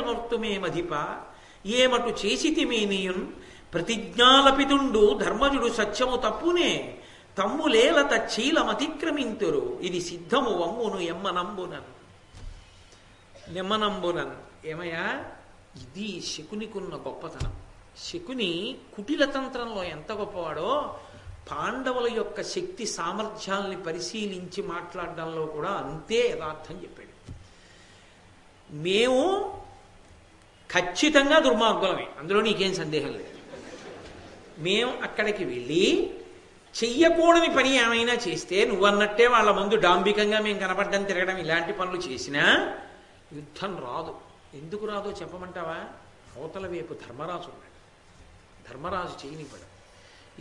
నొర్తుమేమధిప ఏమటు చేసితిమేనియున్ ప్రతిజ్ఞాలపితుండు ధర్మజుడు సత్యము తప్పునే. తమ్ములేల తచ్చీలమతిక్రమింతురు ఇది సిద్ధము వమ్మును ఎమ్మనంబునన్ నిమ్మనంబునన్ ఏమయ్యా? ఇది శకునికున్న గొప్పతనం. శకుని కుటిల తంత్రంలో ఎంత గొప్పవాడో పాండవుల యొక్క శక్తి సామర్థ్యాల్ని పరిశీలించి మాట్లాడడంలో కూడా అంతే యథార్థం చెప్పాడు. మేము ఖచ్చితంగా దుర్మార్గులమే. అందులో నీకేం సందేహం లేదు. మేము అక్కడికి వెళ్ళి చెయ్యకూడని పని ఏమైనా చేస్తే నువ్వన్నట్టే వాళ్ళ ముందు డాంబికంగా మేము కనపడ్డం తిరగడం ఇలాంటి పనులు చేసినా యుద్ధం రాదు. ఎందుకు రాదో చెప్పమంటావా? అవతల వైపు ధర్మరాజు ఉన్నాడు. ధర్మరాజు చేయనివ్వడు.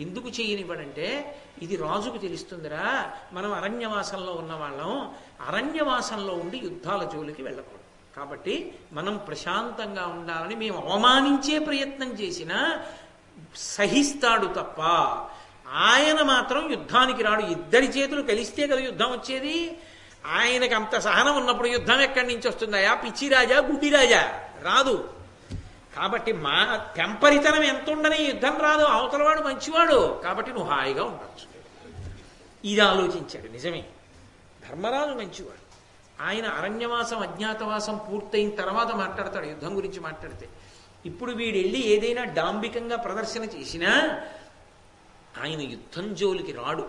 ఎందుకు చేయనివ్వడంటే ఇది రాజుకు తెలుస్తుందిరా. మనం అరణ్యవాసంలో ఉన్న వాళ్ళం. అరణ్యవాసంలో ఉండి యుద్ధాల జోలికి వెళ్ళకూడదు. కాబట్టి మనం ప్రశాంతంగా ఉండాలని మేము అవమానించే ప్రయత్నం చేసినా సహిస్తాడు తప్ప ఆయన మాత్రం యుద్ధానికి రాడు. ఇద్దరి చేతులు కలిస్తే కదా యుద్ధం వచ్చేది. ఆయనకి అంత సహనం ఉన్నప్పుడు యుద్ధం ఎక్కడి నుంచి వస్తుందయా పిచ్చిరాజా గుడ్డిరాజా? రాదు. కాబట్టి మా పెంపరితనం ఎంత ఉండని యుద్ధం రాదు. అవతలవాడు మంచివాడు. కాబట్టి నువ్వు హాయిగా ఉండొచ్చు. ఇది ఆలోచించాడు. నిజమే. ధర్మరాజు మంచివాడు. ఆయన అరణ్యవాసం అజ్ఞాతవాసం పూర్తయిన తర్వాత మాట్లాడతాడు యుద్ధం గురించి మాట్లాడితే. ఇప్పుడు వీడు వెళ్ళి ఏదైనా డాంబికంగా ప్రదర్శన చేసినా ఆయన యుద్ధం జోలికి రాడు.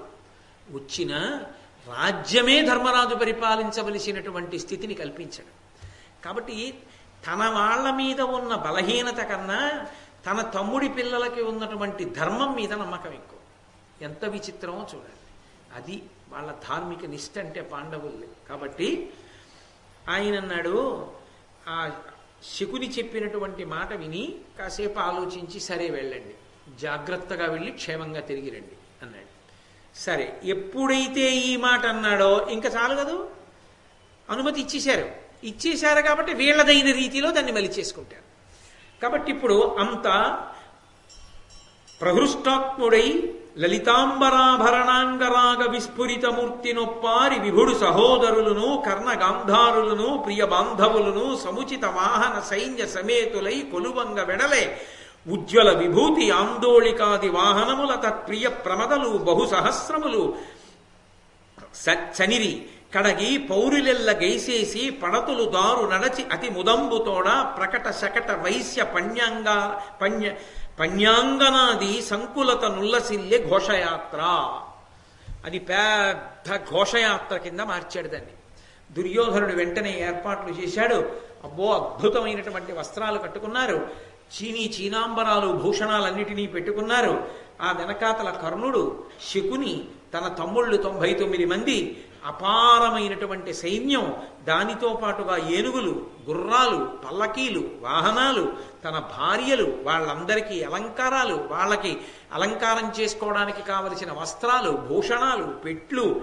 వచ్చిన రాజ్యమే ధర్మరాజు పరిపాలించవలసినటువంటి స్థితిని కల్పించడు. కాబట్టి తన వాళ్ళ మీద ఉన్న బలహీనత కన్నా తన తమ్ముడి పిల్లలకి ఉన్నటువంటి ధర్మం మీద నమ్మకం ఎక్కువ. ఎంత విచిత్రమో చూడండి. అది వాళ్ళ ధార్మిక నిష్ట అంటే పాండవుల్ని. కాబట్టి ఆయన అన్నాడు ఆ శకుని చెప్పినటువంటి మాట విని కాసేపు ఆలోచించి సరే వెళ్ళండి. జాగ్రత్తగా వెళ్ళి క్షేమంగా తిరిగి రండి అన్నాడు. సరే ఎప్పుడైతే ఈ మాట అన్నాడో ఇంకా చాలు కదూ? అనుమతి ఇచ్చేశారు. ఇచ్చేశారు కాబట్టి వీళ్ళదైన రీతిలో దాన్ని మలిచేసుకుంటారు కాబట్టి ఇప్పుడు అంత ప్రహృష్టాత్ముడై లలితాంబరాభరణాంగరాగ విస్ఫురితమూర్తినొప్పారి విభుడు సహోదరులను కర్ణగాంధారులను ప్రియ బాంధవులను సముచిత వాహన సైన్య సమేతులై కొలువంగ వెడలే ఉజ్వల విభూతి ఆందోళికాది వాహనముల తత్ప్రియ ప్రమదలు బహు సహస్రములు చనిరి కడగి పౌరులెల్ల గైసేసి పడతులు దారు నడచి అతి ముదంబుతోడ ప్రకట శకట వైశ్య పణ్యంగా పణ్య పణ్యాంగనాది సంకులత నుల్లసిల్లె ఘోషయాత్ర. అది పెద్ద ఘోషయాత్ర కింద మార్చాడు దాన్ని. దుర్యోధనుడు వెంటనే ఏర్పాట్లు చేశాడు. అబ్బో అద్భుతమైనటువంటి వస్త్రాలు కట్టుకున్నారు. చీనీ చీనాంబరాలు భూషణాలన్నిటినీ పెట్టుకున్నారు. ఆ వెనకాతల కర్ణుడు శకుని తన తమ్ముళ్ళు తొంభై తొమ్మిది మంది అపారమైనటువంటి సైన్యం దానితో పాటుగా ఏనుగులు గుర్రాలు పల్లకీలు వాహనాలు తన భార్యలు వాళ్ళందరికీ అలంకారాలు వాళ్ళకి అలంకారం చేసుకోవడానికి కావలసిన వస్త్రాలు భూషణాలు పెట్లు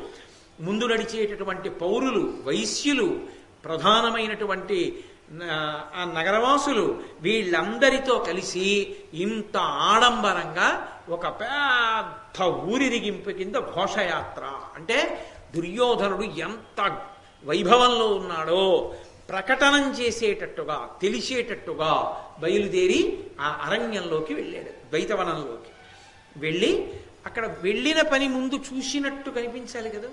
ముందు నడిచేటటువంటి పౌరులు వైశ్యులు ప్రధానమైనటువంటి ఆ నగరవాసులు వీళ్ళందరితో కలిసి ఇంత ఆడంబరంగా ఒక పెద్ద ఊరిరిగింపు కింద ఘోషయాత్ర. అంటే దుర్యోధనుడు ఎంత వైభవంలో ఉన్నాడో ప్రకటనం చేసేటట్టుగా తెలిసేటట్టుగా బయలుదేరి ఆ అరణ్యంలోకి వెళ్ళాడు ద్వైతవనంలోకి వెళ్ళి అక్కడ వెళ్ళిన పని ముందు చూసినట్టు కనిపించాలి కదా.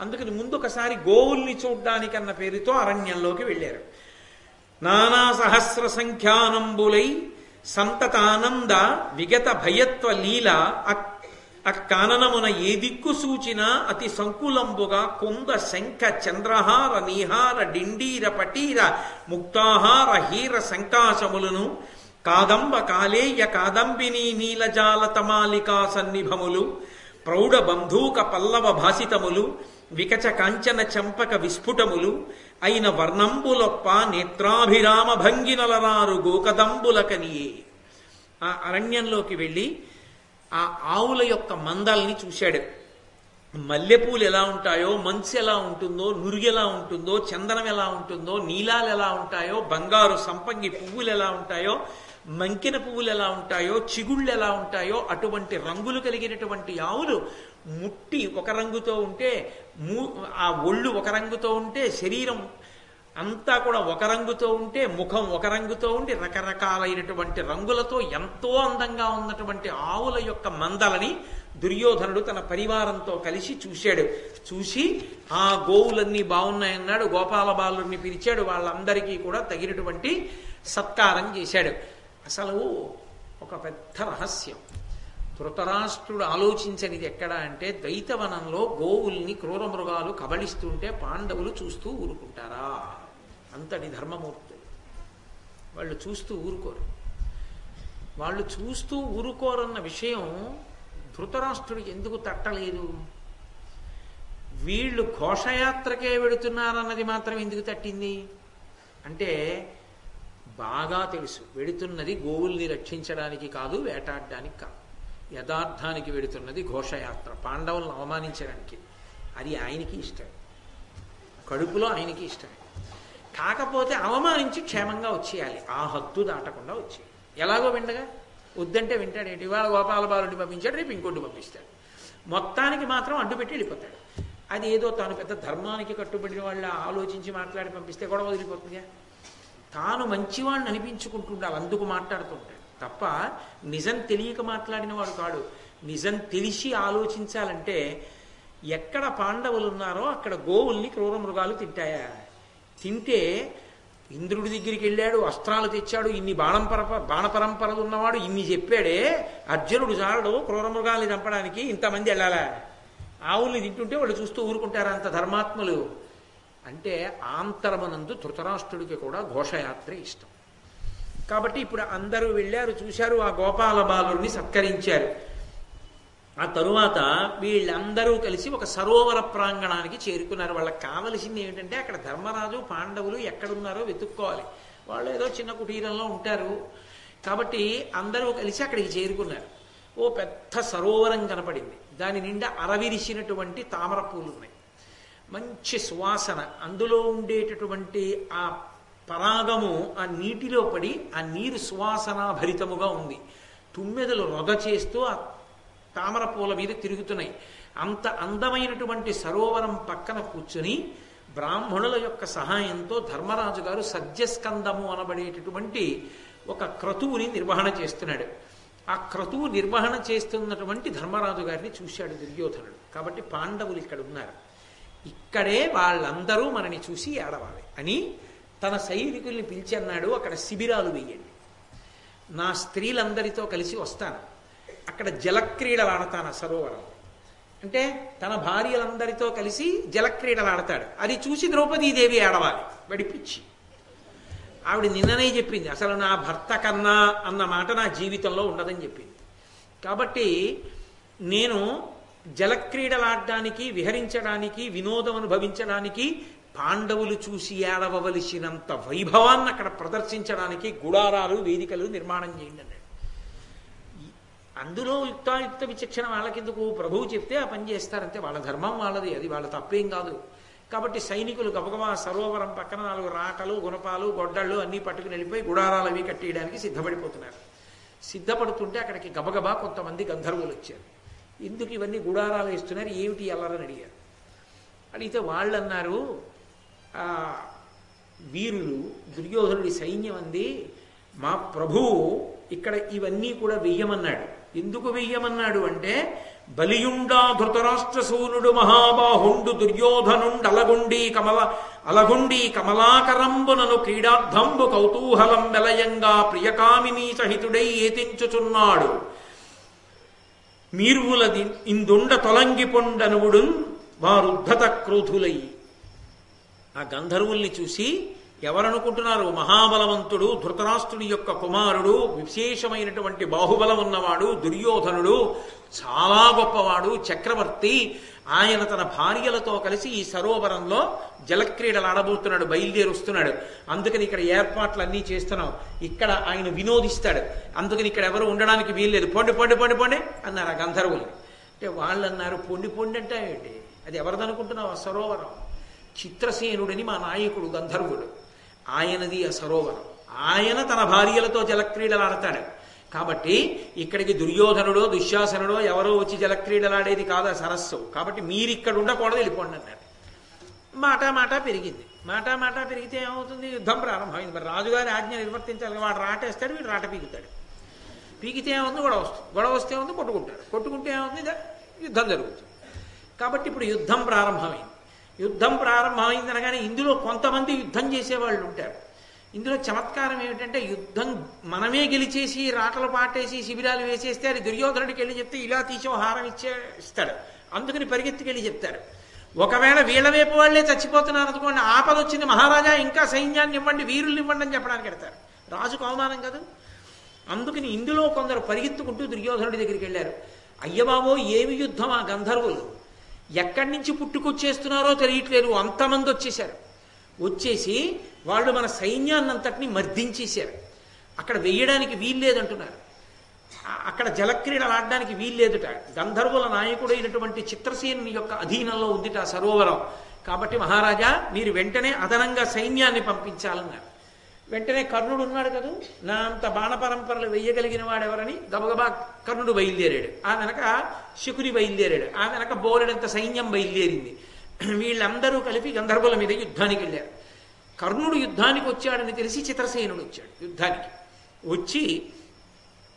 అందుకని ముందు ఒకసారి గోవుల్ని చూడ్డానికన్న పేరుతో అరణ్యంలోకి వెళ్ళారు. నానా సహస్ర సంఖ్యానంబులై సంతతానంద విగత భయత్వ లీల అక్కాననమున ఏ దిక్కు సూచిన అతి సంకులంబుగా కుంద శంఖ చంద్రహార నీహార డిండీర పటీర ముక్తాహార హీర శంకాశములను కాదంబ కాలేయ కాదంబిని నీలజాల తమాలికా సన్నిభములు ప్రౌఢ బంధూక పల్లవ భాసితములు వికచ కాంచన చంపక విస్ఫుటములు అయిన వర్ణంబులొప్ప నేత్రాభిరామ భంగినలరారు గోకదంబులకనియే. ఆ అరణ్యంలోకి వెళ్ళి ఆ ఆవుల యొక్క మందల్ని చూశాడు. మల్లెపూలు ఎలా ఉంటాయో మంచు ఎలా ఉంటుందో నురుగు ఎలా ఉంటుందో చందనం ఎలా ఉంటుందో నీలాలు ఎలా ఉంటాయో బంగారు సంపంగి పువ్వులు ఎలా ఉంటాయో మంకిన పువ్వులు ఎలా ఉంటాయో చిగుళ్ళు ఎలా ఉంటాయో అటువంటి రంగులు కలిగినటువంటి ఆవులు ముట్టి ఒక రంగుతో ఉంటే ఆ ఒళ్ళు ఒక రంగుతో ఉంటే శరీరం అంతా కూడా ఒక రంగుతో ఉంటే ముఖం ఒక రంగుతో ఉండి రకరకాలైనటువంటి రంగులతో ఎంతో అందంగా ఉన్నటువంటి ఆవుల యొక్క మందలని దుర్యోధనుడు తన పరివారంతో కలిసి చూశాడు. చూసి ఆ గోవులన్నీ బాగున్నాయన్నాడు గోపాల బాలుని పిలిచాడు వాళ్ళందరికీ కూడా తగినటువంటి సత్కారం చేశాడు. అసలు ఒక పెద్ద రహస్యం. ధృతరాష్ట్రుడు ఆలోచించనిది ఎక్కడ అంటే ద్వైతవనంలో గోవుల్ని క్రూర మృగాలు కబళిస్తుంటే పాండవులు చూస్తూ ఊరుకుంటారా? అంతటి ధర్మమూర్తి. వాళ్ళు చూస్తూ ఊరుకోరు. వాళ్ళు చూస్తూ ఊరుకోరన్న విషయం ధృతరాష్ట్రుడికి ఎందుకు తట్టలేదు? వీళ్ళు ఘోషయాత్రకే వెడుతున్నారన్నది మాత్రం ఎందుకు తట్టింది? అంటే బాగా తెలుసు వెడుతున్నది గోవుల్ని రక్షించడానికి కాదు వేటాడడానికి కాదు. యథార్థానికి వెడుతున్నది ఘోషయాత్ర. పాండవులను అవమానించడానికి. అది ఆయనకి ఇష్టం. కడుపులో ఆయనకి ఇష్టం. కాకపోతే అవమానించి క్షేమంగా వచ్చేయాలి. ఆ హద్దు దాటకుండా వచ్చేయాలి. ఎలాగో విండగా వద్దంటే వింటాడేంటి ఇవాళ గోపాల బాలుడిని పంపించాడు రేపు ఇంకోటి పంపిస్తాడు. మొత్తానికి మాత్రం అడ్డుపెట్టి వెళ్ళిపోతాడు. అది ఏదో తాను పెద్ద ధర్మానికి కట్టుబడిన వాళ్ళ ఆలోచించి మాట్లాడి పంపిస్తే కూడా వదిలిపోతుందిగా? తాను మంచివాడిని అనిపించుకుంటుండాలి అందుకు మాట్లాడుతుంటాడు. తప్ప నిజం తెలియక మాట్లాడిన వాడు కాడు. నిజం తెలిసి ఆలోచించాలంటే ఎక్కడ పాండవులు ఉన్నారో అక్కడ గోవుల్ని క్రూర మృగాలు తింటాయా? తింటే ఇంద్రుడి దగ్గరికి వెళ్ళాడు అస్త్రాలు తెచ్చాడు ఇన్ని బాణం పరప బాణ పరంపరలు ఉన్నవాడు ఇన్ని చెప్పాడే అర్జునుడు చాలడు క్రూరమృగాల్ని చంపడానికి ఇంతమంది వెళ్ళాలా? ఆవుల్ని తింటుంటే వాళ్ళు చూస్తూ ఊరుకుంటారు అంత ధర్మాత్ములు. అంటే ఆంతరమనందు ధృతరాష్ట్రుడికి కూడా ఘోషయాత్ర ఇష్టం. కాబట్టి ఇప్పుడు అందరూ వెళ్ళారు చూశారు ఆ గోపాల బాలుడిని సత్కరించారు. ఆ తరువాత వీళ్ళందరూ కలిసి ఒక సరోవర ప్రాంగణానికి చేరుకున్నారు. వాళ్ళకి కావలసింది ఏమిటంటే అక్కడ ధర్మరాజు పాండవులు ఎక్కడున్నారో వెతుక్కోవాలి. వాళ్ళు ఏదో చిన్న కుటీరంలో ఉంటారు. కాబట్టి అందరూ కలిసి అక్కడికి చేరుకున్నారు. ఓ పెద్ద సరోవరం కనపడింది. దాని నిండా అరవిరిసినటువంటి తామర పూలు ఉన్నాయి. మంచి సువాసన. అందులో ఉండేటటువంటి ఆ పరాగము ఆ నీటిలో పడి ఆ నీరు సువాసన భరితముగా ఉంది. తుమ్మెదలు రొద చేస్తూ ఆ తామర పూల మీద తిరుగుతున్నాయి. అంత అందమైనటువంటి సరోవరం పక్కన కూర్చుని బ్రాహ్మణుల యొక్క సహాయంతో ధర్మరాజు గారు సద్యస్కందము అనబడేటటువంటి ఒక క్రతువుని నిర్వహణ చేస్తున్నాడు. ఆ క్రతువు నిర్వహణ చేస్తున్నటువంటి ధర్మరాజు గారిని చూశాడు దుర్యోధనుడు. కాబట్టి పాండవులు ఇక్కడ ఉన్నారు. ఇక్కడే వాళ్ళందరూ మనని చూసి ఏడవాలి అని తన సైనికుల్ని పిలిచి అన్నాడు అక్కడ శిబిరాలు వేయండి. నా స్త్రీలందరితో కలిసి వస్తాను. అక్కడ జలక్రీడలు ఆడతాను సరోవరం. అంటే తన భార్యలందరితో కలిసి జలక్రీడలు ఆడతాడు అది చూసి ద్రౌపదీదేవి ఆడవాలి వడిపిచ్చి ఆవిడ నిన్ననే చెప్పింది అసలు నా భర్త కన్నా అన్న మాట నా జీవితంలో ఉండదని చెప్పింది. కాబట్టి నేను జలక్రీడలాడడానికి విహరించడానికి వినోదం అనుభవించడానికి పాండవులు చూసి ఏడవవలసినంత వైభవాన్ని అక్కడ ప్రదర్శించడానికి గుడారాలు వేదికలు నిర్మాణం చేయండి అందులో యుక్తాయుక్త విచక్షణ వాళ్ళకెందుకు? ప్రభువు చెప్తే ఆ పని చేస్తారంటే వాళ్ళ ధర్మం వాళ్ళది అది వాళ్ళ తప్పేం కాదు. కాబట్టి సైనికులు గబగబా సరోవరం పక్కన నాలుగు రాటలు గుణపాలు గొడ్డళ్ళు అన్నీ పట్టుకుని వెళ్ళిపోయి గుడారాలు అవి కట్టేయడానికి సిద్ధపడిపోతున్నారు. సిద్ధపడుతుంటే అక్కడికి గబగబా కొంతమంది గంధర్వులు వచ్చారు. ఎందుకు ఇవన్నీ గుడారాలు వేస్తున్నారు? ఏమిటి అల్లరని అడిగారు. అడిగితే వాళ్ళు అన్నారు వీరులు దుర్యోధనుడి సైన్యం అంది మా ప్రభువు ఇక్కడ ఇవన్నీ కూడా వెయ్యమన్నాడు. ఎందుకు వెయ్యమన్నాడు అంటే బలియుండా ధృతరాష్ట్ర సూనుడు మహాబాహుండు దుర్యోధనుండు అలగుండి కమల అలగుండి కమలాకరంబునను క్రీడార్థంబు కౌతూహలం వెలయంగా ప్రియకామినీ సహితుడై ఏతించుచున్నాడు. మీర్వులది ఇందుండ తొలంగి పొండనువుడు వారుద్ధత క్రోధులై. ఆ గంధర్వుల్ని చూసి ఎవరనుకుంటున్నారు? మహాబలవంతుడు ధృతరాష్ట్రుని యొక్క కుమారుడు విశేషమైనటువంటి బాహుబలం ఉన్నవాడు దుర్యోధనుడు చాలా గొప్పవాడు చక్రవర్తి. ఆయన తన భార్యలతో కలిసి ఈ సరోవరంలో జలక్రీడలు ఆడబోతున్నాడు బయలుదేరుస్తున్నాడు. అందుకని ఇక్కడ ఏర్పాట్లు అన్నీ చేస్తున్నాం. ఇక్కడ ఆయన వినోదిస్తాడు. అందుకని ఇక్కడ ఎవరు ఉండడానికి వీల్లేదు. పొండి పొండి పొండి పొండి అన్నారు ఆ గంధర్వులు. అంటే వాళ్ళు అన్నారు పొండి పొండి అంటే అది ఎవరిదనుకుంటున్నావు? ఆ సరోవరం. చిత్రసేనుడని మా నాయకుడు గంధర్వుడు. ఆయనది ఆ సరోవరం. ఆయన తన భార్యలతో జలక్రీడలాడతాడు. కాబట్టి ఇక్కడికి దుర్యోధనుడో దుశ్శాసనుడో ఎవరో వచ్చి జలక్రీడలాడేది కాదా సరస్సు. కాబట్టి మీరు ఇక్కడ ఉండకూడదు వెళ్ళిపోండి అన్నాడు. మాట మాట పెరిగింది. మాట మాట పెరిగితే ఏమవుతుంది? యుద్ధం ప్రారంభమైంది. మరి రాజుగారి ఆజ్ఞ నిర్వర్తించాలి వాడు రాటేస్తాడు వీడు రాట పీకుతాడు. పీకితే ఏముంది? గొడవ వస్తుంది. గొడవ వస్తే ఉంది కొట్టుకుంటారు కొట్టుకుంటే ఏమవుతుంది యుద్ధం జరుగుతుంది. కాబట్టి ఇప్పుడు యుద్ధం ప్రారంభమైంది. యుద్ధం ప్రారంభమైంది అనగానే ఇందులో కొంతమంది యుద్ధం చేసేవాళ్ళు ఉంటారు ఇందులో చమత్కారం ఏమిటంటే యుద్ధం మనమే గెలిచేసి రాటలు పాటేసి శిబిరాలు వేసేస్తే అది దుర్యోధనుడికి వెళ్ళి చెప్తే ఇలా తీసే హారం ఇచ్చే ఇస్తాడు అందుకని పరిగెత్తుకెళ్ళి చెప్తారు. ఒకవేళ వీళ్ళ వైపు వాళ్ళే చచ్చిపోతున్నారు అనుకోండి ఆపద వచ్చింది మహారాజా ఇంకా సైన్యాన్ని ఇవ్వండి వీరుల్ని ఇవ్వండి అని చెప్పడానికి వెడతారు రాజుకు అవమానం కదా. అందుకని ఇందులో కొందరు పరిగెత్తుకుంటూ దుర్యోధనుడి దగ్గరికి వెళ్ళారు. అయ్యబాబో ఏమి యుద్ధం ఆ గంధర్వులు? ఎక్కడి నుంచి పుట్టుకొచ్చేస్తున్నారో తెలియట్లేదు. అంతమంది వచ్చేశారు. వచ్చేసి వాళ్ళు మన సైన్యాన్నంతటిని మర్దించేశారు. అక్కడ వెయ్యడానికి వీల్లేదంటున్నారు. అక్కడ జలక్రీడలు ఆడడానికి వీల్లేదుట. గంధర్వుల నాయకుడైనటువంటి చిత్రసేనుని యొక్క అధీనంలో ఉందిట ఆ సరోవరం. కాబట్టి మహారాజా మీరు వెంటనే అదనంగా సైన్యాన్ని పంపించాలన్నారు. వెంటనే కర్ణుడు ఉన్నాడు కదా? నా అంత బాణ పరంపరలు వెయ్యగలిగిన వాడెవరని? గబగబా కర్ణుడు బయలుదేరాడు. ఆ వెనక శకుని బయలుదేరాడు. ఆ వెనక బోరెడంత సైన్యం బయలుదేరింది. వీళ్ళందరూ కలిపి గంధర్వుల మీద యుద్ధానికి వెళ్ళారు. కర్ణుడు యుద్ధానికి వచ్చాడని తెలిసి చిత్రసేనుడు వచ్చాడు యుద్ధానికి. వచ్చి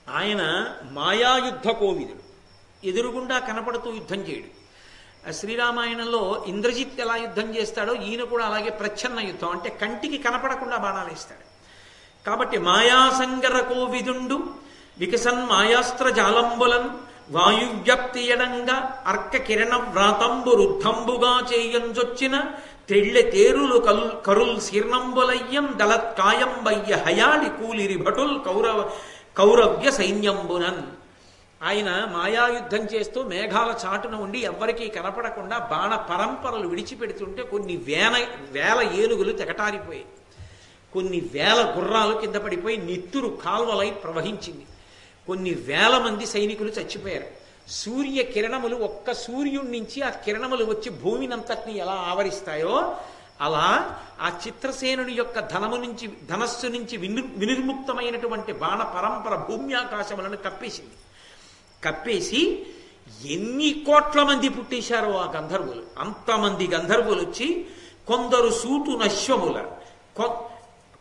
ఆయన మాయాయుద్ధ కోవిదుడు. ఎదురుగుండా కనపడుతూ యుద్ధం చేయడు. శ్రీరామాయణంలో ఇంద్రజిత్ ఎలా యుద్ధం చేస్తాడో ఈయన కూడా అలాగే ప్రచ్ఛన్న యుద్ధం. అంటే కంటికి కనపడకుండా బాణాలు వేస్తాడు. కాబట్టి మాయాసంగర కోవిదుండు వికసన్ మాయాస్త్ర జాలంబులన్ వాయువ్యప్తి ఎడంగా అర్క కిరణ వ్రాతంబు రుద్ధంబుగా చేయంజొచ్చిన తెళ్ళె తేరులు కల్ కరుల్ శీర్ణంబులయ్యం దళత్కాయంబయ్య హయాళి కూలిరి భటుల్ కౌరవ కౌరవ్య సైన్యంబునన్. ఆయన మాయాయుద్ధం చేస్తూ మేఘాల చాటున ఉండి ఎవ్వరికీ కనపడకుండా బాణ పరంపరలు విడిచిపెడుతుంటే కొన్ని వేల వేల ఏనుగులు తెగటారిపోయాయి. కొన్ని వేల గుర్రాలు కింద పడిపోయి నిత్తురు కాల్వలై ప్రవహించింది. కొన్ని వేల మంది సైనికులు చచ్చిపోయారు. సూర్య కిరణములు ఒక్క సూర్యుడి నుంచి ఆ కిరణములు వచ్చి భూమినంతటిని ఎలా ఆవరిస్తాయో అలా ఆ చిత్రసేనుని యొక్క ధనము నుంచి ధనస్సు నుంచి విను వినిర్ముక్తమైనటువంటి బాణ పరంపర భూమ్యాకాశములను కప్పేసింది. కప్పేసి ఎన్ని కోట్ల మంది పుట్టేశారో ఆ గంధర్వులు. అంతమంది గంధర్వులు వచ్చి కొందరు సూటు నశ్వముల కొ-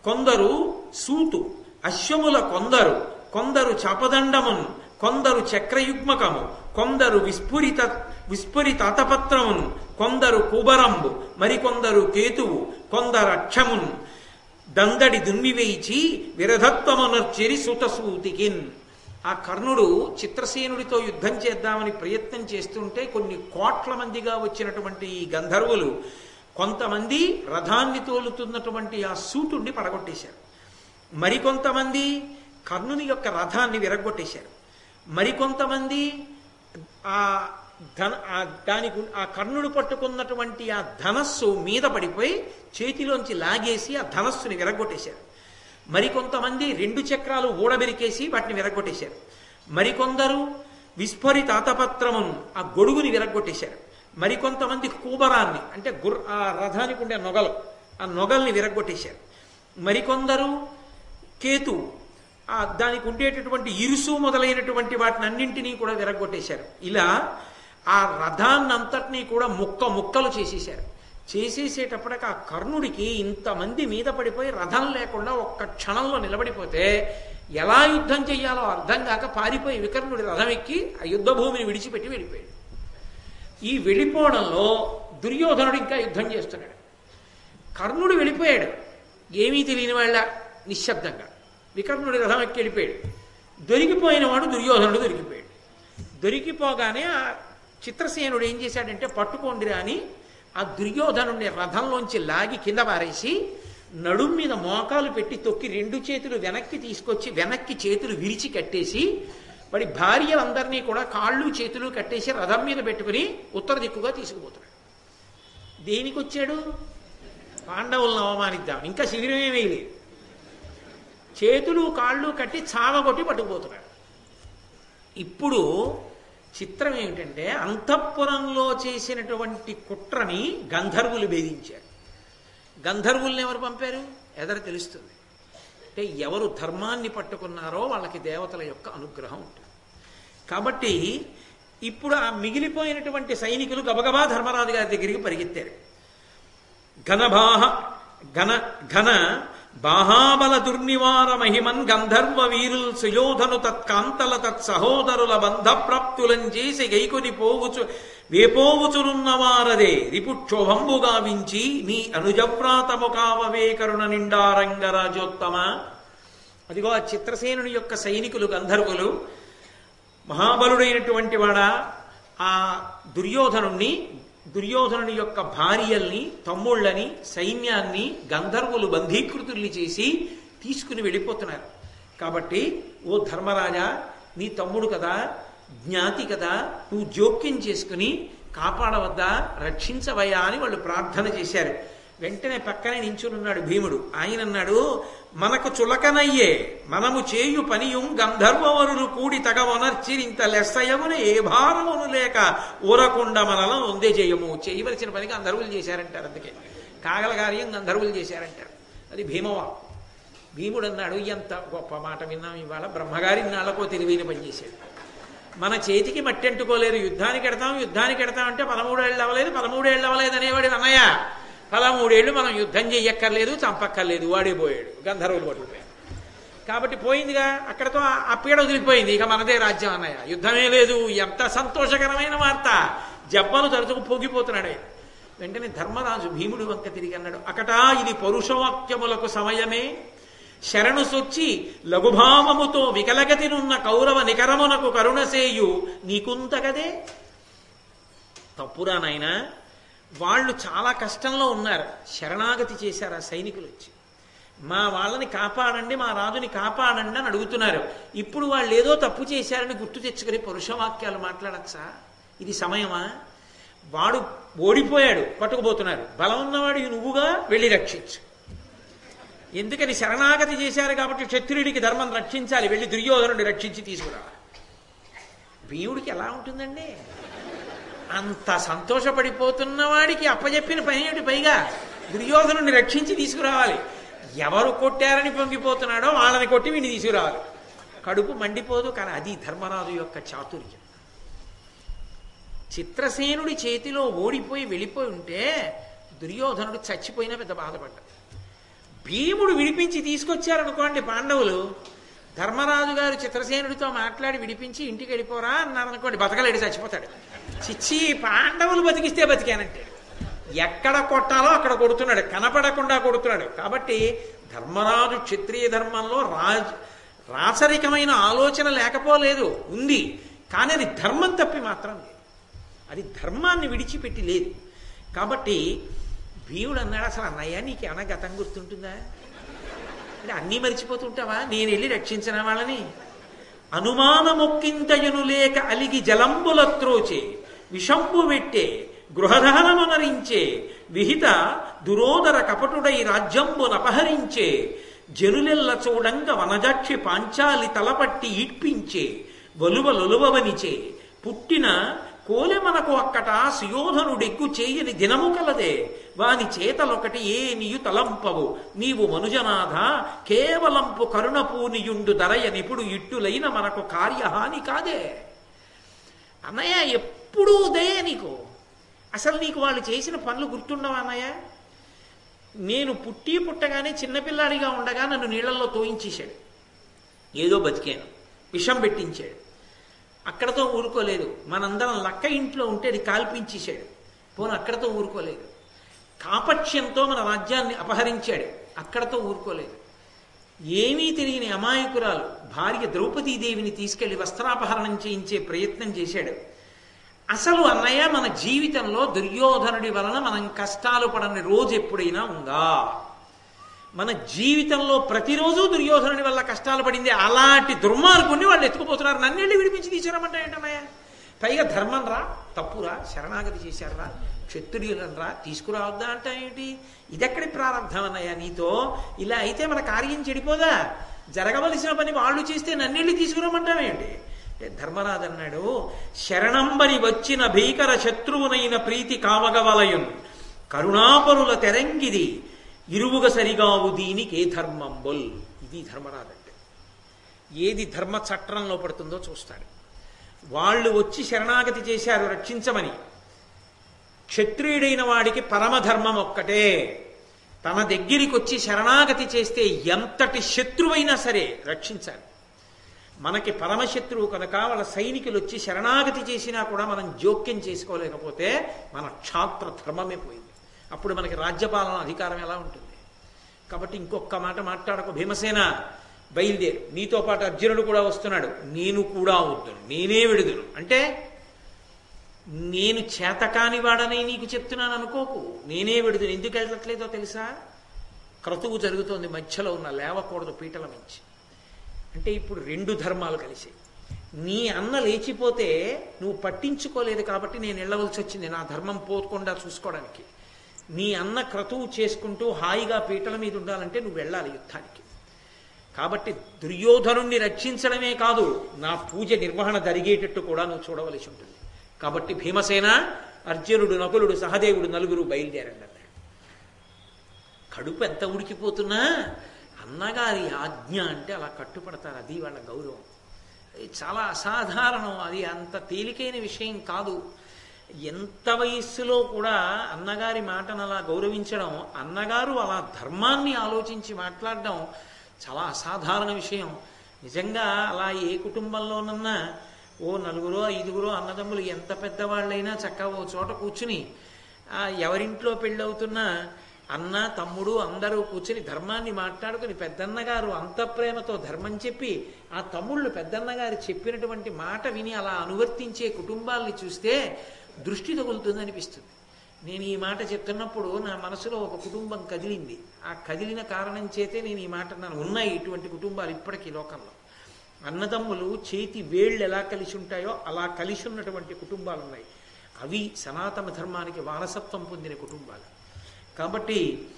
కొందరు సూటు అశ్వముల కొందరు. కొందరు చపదండమును కొందరు చక్రయుగ్మకము కొందరు విస్ఫురిత విస్ఫురిత అతపత్రమును కొందరు కుబరంబు మరికొందరు కేతువు కొందరు అక్షమున్. దందడి దున్మివేయిచి విరధత్వమునర్చిరి సుతసూతికిన్. ఆ కర్ణుడు చిత్రసేనుడితో యుద్ధం చేద్దామని ప్రయత్నం చేస్తుంటే కొన్ని కోట్ల మందిగా వచ్చినటువంటి ఈ గంధర్వులు కొంతమంది రథాన్ని తోలుతున్నటువంటి ఆ సూటుని పడగొట్టేశారు. మరికొంతమంది కర్ణుని యొక్క రథాన్ని విరగొట్టేశారు మరికొంతమంది ఆ ధన ఆ దానికి ఆ కర్ణుడు పట్టుకున్నటువంటి ఆ ధనస్సు మీద పడిపోయి చేతిలోంచి లాగేసి ఆ ధనస్సుని విరగొట్టేశారు మరికొంతమంది రెండు చక్రాలు ఊడబెరికేసి వాటిని విరగొట్టేశారు మరికొందరు విస్ఫోరిత ఆతపత్రమును ఆ గొడుగుని విరగొట్టేశారు మరికొంతమంది కూబరాన్ని అంటే గుర్ ఆ రథానికి ఉండే నొగలు ఆ నొగల్ని విరగొట్టేశారు మరికొందరు కేతు ఆ దానికి ఉండేటటువంటి ఇరుసు మొదలైనటువంటి వాటిని అన్నింటినీ కూడా విరగొట్టేశారు ఇలా ఆ రథాన్నంతటినీ కూడా ముక్క ముక్కలు చేసేశారు. చేసేసేటప్పటికి ఆ కర్ణుడికి ఇంతమంది మీద పడిపోయి రథం లేకుండా ఒక్క క్షణంలో నిలబడిపోతే ఎలా యుద్ధం చెయ్యాలో అర్థం కాక పారిపోయి వికర్ణుడి రథం ఎక్కి ఆ యుద్ధ భూమిని విడిచిపెట్టి వెళ్ళిపోయాడు. ఈ వెళ్ళిపోవడంలో దుర్యోధనుడు ఇంకా యుద్ధం చేస్తున్నాడు. కర్ణుడు వెళ్ళిపోయాడు. ఏమీ తెలియని వాళ్ళ నిశ్శబ్దంగా. వికర్ణుడి రథం ఎక్కి వెళ్ళిపోయాడు. దొరికిపోయిన వాడు దుర్యోధనుడు దొరికిపోయాడు. దొరికిపోగానే ఆ చిత్రసేనుడు ఏం చేశాడంటే పట్టుకోండిరా అని ఆ దుర్యోధనుడిని రథంలోంచి లాగి కింద పారేసి నడుం మీద మోకాలు పెట్టి తొక్కి రెండు చేతులు వెనక్కి తీసుకొచ్చి వెనక్కి చేతులు విరిచి కట్టేసి వాడి భార్యలందరినీ కూడా కాళ్ళు చేతులు కట్టేసి రథం మీద పెట్టుకుని ఉత్తర దిక్కుగా తీసుకుపోతున్నాడు. దేనికి వచ్చాడు పాండవులను అవమానిద్దాం. ఇంకా శిబిరం ఏమీ లేదు చేతులు కాళ్ళు కట్టి చావగొట్టి పట్టుకుపోతున్నాడు. ఇప్పుడు చిత్రం ఏమిటంటే అంతఃపురంలో చేసినటువంటి కుట్రని గంధర్వులు భేదించారు. గంధర్వుల్ని ఎవరు పంపారు? ఎదర తెలుస్తుంది. అంటే ఎవరు ధర్మాన్ని పట్టుకున్నారో వాళ్ళకి దేవతల యొక్క అనుగ్రహం ఉంటుంది. కాబట్టి ఇప్పుడు ఆ మిగిలిపోయినటువంటి సైనికులు గబగబా ధర్మరాజు గారి దగ్గరికి పరిగెత్తారు. ఘనభాహ ఘన ఘన బాహాబల దుర్నివార మహిమన్ గంధర్వ వీరుల్ సుయోధను తత్కాంతల తత్ సహోదరుల బంధ ప్రాప్తులం చేసి గైకొని పోవుచు వేపోవుచునున్నవారదే. రిపుక్షోభంబు గావించి నీ అనుజవ్రాతము కావవే కరుణ నిండారంగరాజోత్తమ అదిగో ఆ చిత్రసేనుని యొక్క సైనికులు గంధర్వులు. మహాబలుడైనటువంటి వాడ ఆ దుర్యోధనుణ్ణి దుర్యోధనుని యొక్క భార్యల్ని తమ్ముళ్ళని సైన్యాన్ని గంధర్వులు బంధీకృతుల్ని చేసి తీసుకుని వెళ్ళిపోతున్నారు. కాబట్టి ఓ ధర్మరాజా నీ తమ్ముడు కదా జ్ఞాతి కదా నువ్వు జోక్యం చేసుకుని కాపాడవద్దా రక్షించవయ్యా అని వాళ్ళు ప్రార్థన చేశారు. వెంటనే పక్కనే నించునున్నాడు భీముడు. ఆయన అన్నాడు మనకు చులకనయ్యే మనము చేయు పనియుం గంధర్వవరులు కూడి తగవనర్చిరింత లెస్సయమున ఏ భారమును లేక ఊరకుండ మనలను ఉందే చేయము చేయవలసిన పని గంధర్వులు చేశారంటారు అందుకే. కాగల కార్యం గంధర్వులు చేశారంటారు. అది భీమవా. భీముడు అన్నాడు ఎంత గొప్ప మాట విన్నాం ఇవాళ. బ్రహ్మగారి నాళ్ళకో తెలివైన పని చేశాడు. మన చేతికి మట్టి అంటుకోలేరు యుద్ధానికి ఎడతాం యుద్ధానికి ఎడతాం అంటే పదమూడేళ్ళు అవ్వలేదు పదమూడేళ్ళు అవ్వలేదు అనేవాడు అన్నయ్య. పదమూడేళ్ళు మనం యుద్ధం చెయ్యక్కర్లేదు చంపక్కర్లేదు వాడే పోయాడు గంధర్వులు పట్టుకుపోయాడు కాబట్టి పోయిందిగా అక్కడతో ఆ పీడ వదిలిపోయింది. ఇక మనదే రాజ్యం అన్నయ్య. యుద్ధమే లేదు ఎంత సంతోషకరమైన వార్త. జబ్బలు తరచుకు పొగిపోతున్నాడు. ఆయన వెంటనే ధర్మరాజు భీముడు వంక తిరిగి అన్నాడు అకటా ఇది పరుషవాక్యములకు సమయమే. శరణు సొచ్చి లఘుభావముతో వికలగతినున్న కౌరవ నికరమునకు కరుణసేయు నీకుంతగదే తప్పురా నాయనా వాళ్ళు చాలా కష్టంలో ఉన్నారు. శరణాగతి చేశారు ఆ సైనికులు వచ్చి. మా వాళ్ళని కాపాడండి మా రాజుని కాపాడండి అని అడుగుతున్నారు. ఇప్పుడు వాళ్ళు ఏదో తప్పు చేశారని గుర్తు తెచ్చుకుని పురుషవాక్యాలు మాట్లాడచ్చా? ఇది సమయమా? వాడు ఓడిపోయాడు పట్టుకుపోతున్నారు. బలం ఉన్నవాడు నువ్వుగా వెళ్ళి రక్షించు. ఎందుకని శరణాగతి చేశారు కాబట్టి క్షత్రియుడికి ధర్మం రక్షించాలి వెళ్ళి దుర్యోధనుడిని రక్షించి తీసుకురావాలి. భీముడికి ఎలా ఉంటుందండి? అంత సంతోషపడిపోతున్న వాడికి అప్పజెప్పిన పని ఏమిటి పైగా దుర్యోధనుని రక్షించి తీసుకురావాలి. ఎవరు కొట్టారని పొంగిపోతున్నాడో వాళ్ళని కొట్టి వీడిని తీసుకురావాలి. కడుపు మండిపోదు కానీ అది ధర్మరాజు యొక్క చాతుర్యం. చిత్రసేనుడి చేతిలో ఓడిపోయి వెళ్ళిపోయి ఉంటే దుర్యోధనుడు చచ్చిపోయినా పెద్ద బాధపడ్డాడు. భీముడు విడిపించి తీసుకొచ్చారనుకోండి పాండవులు ధర్మరాజు గారు చిత్రసేనుడితో మాట్లాడి విడిపించి ఇంటికి వెళ్ళిపోరా అన్నారనుకోండి బతకలేడు చచ్చిపోతాడు. చిచ్చి పాండవులు బతికిస్తే బతికానంటే. ఎక్కడ కొట్టాలో అక్కడ కొడుతున్నాడు కనపడకుండా కొడుతున్నాడు. కాబట్టి ధర్మరాజు క్షత్రియ ధర్మంలో రాజ్ రాచరికమైన ఆలోచన లేకపోలేదు ఉంది. కానీ అది ధర్మం తప్పి మాత్రం లేదు. అది ధర్మాన్ని విడిచిపెట్టి లేదు. కాబట్టి భీముడు అన్నాడు అసలు అన్నయ్య నీకు ఏమైనా గతం గుర్తుంటుందా? అంటే అన్నీ మరిచిపోతుంటావా? నేను వెళ్ళి రక్షించిన వాళ్ళని. అనుమానమొక్కింతయును లేక అలిగి జలంబుల త్రోచే విషంపు పెట్టే గృహదహనమనరించే విహిత దురోదర కపటుడై రాజ్యంబునపహరించే జనులెల్ల చూడంగ వనజాక్షి పాంచాలి తలపట్టి ఈడ్పించే వలువలొలువవనిచే పుట్టిన కోలె మనకు అక్కట సుయోధనుడెగ్గు చేయని దినము కలదే వాని చేతలొకటి ఏ నీయు తలంపవు. నీవు మనుజనాథ కేవలంపు కరుణపూనియుండు దరయ నిపుడు ఇట్టులైన మనకు కార్యహాని కాదే. అన్నయ్య ఎప్పుడూ దయ నీకు. అసలు నీకు వాళ్ళు చేసిన పనులు గుర్తుండవా అన్నయ్య? నేను పుట్టి పుట్టగానే చిన్నపిల్లాడిగా ఉండగా నన్ను నీళ్ళల్లో తోయించేశాడు. ఏదో బతికాను. విషం పెట్టించాడు. అక్కడతో ఊరుకోలేదు. మనందరం లక్క ఇంట్లో ఉంటే అది కాల్పించేశాడు. పోను అక్కడతో ఊరుకోలేదు. కాపక్ష్యంతో మన రాజ్యాన్ని అపహరించాడు. అక్కడతో ఊరుకోలేదు. ఏమీ తెలియని అమాయకురాలు భార్య ద్రౌపదీదేవిని తీసుకెళ్ళి వస్త్రాపహరణం చేయించే ప్రయత్నం చేశాడు. అసలు అన్నయ్య మన జీవితంలో దుర్యోధనుడి వలన మనం కష్టాలు పడని రోజు ఎప్పుడైనా ఉందా? మన జీవితంలో ప్రతిరోజు దుర్యోధనుడి వల్ల కష్టాలు పడింది అలాంటి దుర్మార్గుని వాళ్ళు ఎత్తుకుపోతున్నారు. నన్నెళ్ళి విడిపించి తీసుకురామంటే ఏంటన్నయ్య? పైగా ధర్మం రా తప్పురా శరణాగతి చేశారా క్షత్రియులనరా తీసుకురావద్దా అంట ఏంటి? ఇదెక్కడి ప్రారంభం అన్నయ్య నీతో? ఇలా అయితే మన కార్యం చెడిపోదా? జరగవలసిన పని వాళ్ళు చేస్తే నన్నెళ్ళి తీసుకురామంటావేంటి ధర్మరాజు అన్నాడు శరణంబరి వచ్చిన భీకర శత్రువునైన ప్రీతి కామగవలయున్ కరుణాపరుల తెరంగిది ఇరువుగ సరిగావు దీనికి ఏ ధర్మంబుల్ ఇది ధర్మరాజు అంటే. ఏది ధర్మ చట్రంలో పడుతుందో చూస్తాడు. వాళ్ళు వచ్చి శరణాగతి చేశారు రక్షించమని. క్షత్రియుడైన వాడికి పరమధర్మం ఒక్కటే. తన దగ్గరికి వచ్చి శరణాగతి చేస్తే ఎంతటి శత్రువైనా సరే రక్షించాలి. మనకి పరమశత్రువు కనుక వాళ్ళ సైనికులు వచ్చి శరణాగతి చేసినా కూడా మనం జోక్యం చేసుకోలేకపోతే మన క్షాత్ర ధర్మమే పోయింది. అప్పుడు మనకి రాజ్యపాలన అధికారం ఎలా ఉంటుంది? కాబట్టి ఇంకొక మాట మాట్లాడకు. భీమసేన బయలుదేరు. నీతో పాటు అర్జునుడు కూడా వస్తున్నాడు. నేను కూడా వద్దును. నేనే విడుదును. అంటే నేను చేతకాని వాడని నీకు చెప్తున్నాను అనుకోకు. నేనే విడుదును. ఎందుకు వెళ్ళట్లేదో తెలుసా? క్రతువు జరుగుతోంది మధ్యలో ఉన్న లేవకూడదు పీటల మించి. అంటే ఇప్పుడు రెండు ధర్మాలు కలిసి నీ అన్న లేచిపోతే నువ్వు పట్టించుకోలేదు కాబట్టి నేను వెళ్ళవలసి వచ్చింది. నా ధర్మం పోకుండా చూసుకోవడానికి. నీ అన్న క్రతువు చేసుకుంటూ హాయిగా పీటల మీద ఉండాలంటే నువ్వు వెళ్ళాలి యుద్ధానికి. కాబట్టి దుర్యోధనుణ్ణి రక్షించడమే కాదు నా పూజ నిర్వహణ జరిగేటట్టు కూడా నువ్వు చూడవలసి ఉంటుంది. కాబట్టి భీమసేన అర్జునుడు నకులుడు సహదేవుడు నలుగురు బయలుదేరండి అన్నాడు. కడుపు ఎంత ఉడికిపోతున్నా? అన్నగారి ఆజ్ఞ అంటే అలా కట్టుపడతారు అది వాళ్ళ గౌరవం. చాలా అసాధారణం. అది అంత తేలికైన విషయం కాదు. ఎంత వయస్సులో కూడా అన్నగారి మాటను అలా గౌరవించడం అన్నగారు అలా ధర్మాన్ని ఆలోచించి మాట్లాడడం చాలా అసాధారణ విషయం. నిజంగా అలా ఏ కుటుంబంలోనన్నా ఓ నలుగురో ఐదుగురో అన్నదమ్ములు ఎంత పెద్దవాళ్ళైనా చక్కగా ఓ చోట కూర్చుని ఎవరింట్లో పెళ్ళవుతున్నా అన్న తమ్ముడు అందరూ కూర్చుని ధర్మాన్ని మాట్లాడుకుని పెద్దన్నగారు అంత ప్రేమతో ధర్మం చెప్పి ఆ తమ్ముళ్ళు పెద్దన్నగారు చెప్పినటువంటి మాట విని అలా అనువర్తించే కుటుంబాల్ని చూస్తే దృష్టి తగులుతుంది అనిపిస్తుంది నేను ఈ మాట చెప్తున్నప్పుడు నా మనసులో ఒక కుటుంబం కదిలింది. ఆ కదిలిన కారణం చేతే నేను ఈ మాట నన్ను ఉన్నాయి ఇటువంటి కుటుంబాలు ఇప్పటికీ లోకంలో. అన్నదమ్ములు చేతి వేళ్ళు ఎలా కలిసి ఉంటాయో అలా కలిసి ఉన్నటువంటి కుటుంబాలు ఉన్నాయి. అవి సనాతన ధర్మానికి వారసత్వం పొందిన కుటుంబాలు. కాబట్టి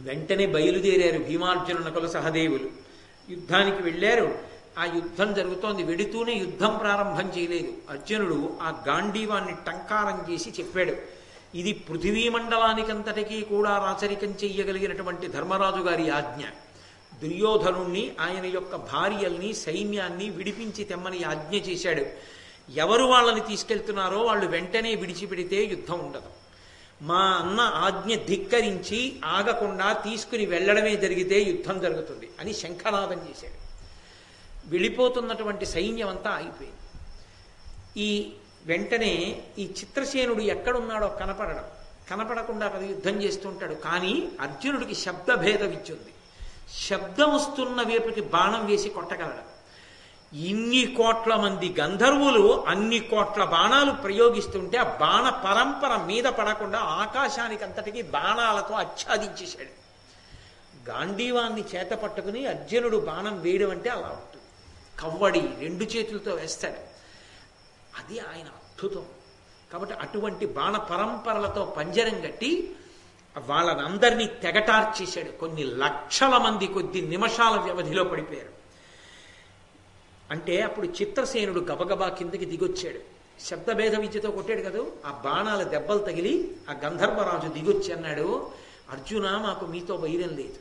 వెంటనే బయలుదేరారు భీమార్జునునకుల సహదేవులు. యుద్ధానికి వెళ్ళారు. ఆ యుద్ధం జరుగుతోంది. వెడుతూనే యుద్ధం ప్రారంభం చేయలేదు. అర్జునుడు ఆ గాంధీవాన్ని టంకారం చేసి చెప్పాడు ఇది పృథివీ మండలానికంతటికీ కూడా రాచరికం చెయ్యగలిగినటువంటి ధర్మరాజు గారి ఆజ్ఞ. దుర్యోధనుణ్ణి ఆయన యొక్క భార్యల్ని సైన్యాన్ని విడిపించి తెమ్మని ఆజ్ఞ చేశాడు. ఎవరు వాళ్ళని తీసుకెళ్తున్నారో వాళ్ళు వెంటనే విడిచిపెడితే యుద్ధం ఉండదు. మా అన్న ఆజ్ఞ ధిక్కరించి ఆగకుండా తీసుకుని వెళ్ళడమే జరిగితే యుద్ధం జరుగుతుంది అని శంఖనాదం చేశాడు. వెళ్ళిపోతున్నటువంటి సైన్యం అంతా ఆగిపోయింది. ఈ వెంటనే ఈ చిత్రసేనుడు ఎక్కడున్నాడో కనపడడం. కనపడకుండా కదా యుద్ధం చేస్తుంటాడు. కానీ అర్జునుడికి శబ్ద భేదం ఇచ్చింది. శబ్దం వస్తున్న వైపుకి బాణం వేసి కొట్టగలడం. ఇన్ని కోట్ల మంది గంధర్వులు అన్ని కోట్ల బాణాలు ప్రయోగిస్తుంటే ఆ బాణ పరంపర మీద పడకుండా ఆకాశానికి అంతటికి బాణాలతో ఆచ్ఛాదించేశాడు. గాంధీవాన్ని చేత పట్టుకుని అర్జునుడు బాణం వేయడం అంటే అలా ఉంటుంది. కవ్వడి రెండు చేతులతో వేస్తాడు. అది ఆయన అద్భుతం. కాబట్టి అటువంటి బాణ పరంపరలతో పంజరం కట్టి వాళ్ళనందరినీ తెగటార్చేశాడు. కొన్ని లక్షల మంది కొద్ది నిమిషాల వ్యవధిలో పడిపోయారు. అంటే అప్పుడు చిత్రసేనుడు గబగబా కిందకి దిగొచ్చాడు. శబ్దభేద విద్యతో కొట్టాడు కదా? ఆ బాణాల దెబ్బలు తగిలి ఆ గంధర్వరాజు దిగొచ్చి అన్నాడు అర్జున మాకు మీతో వైరం లేదు.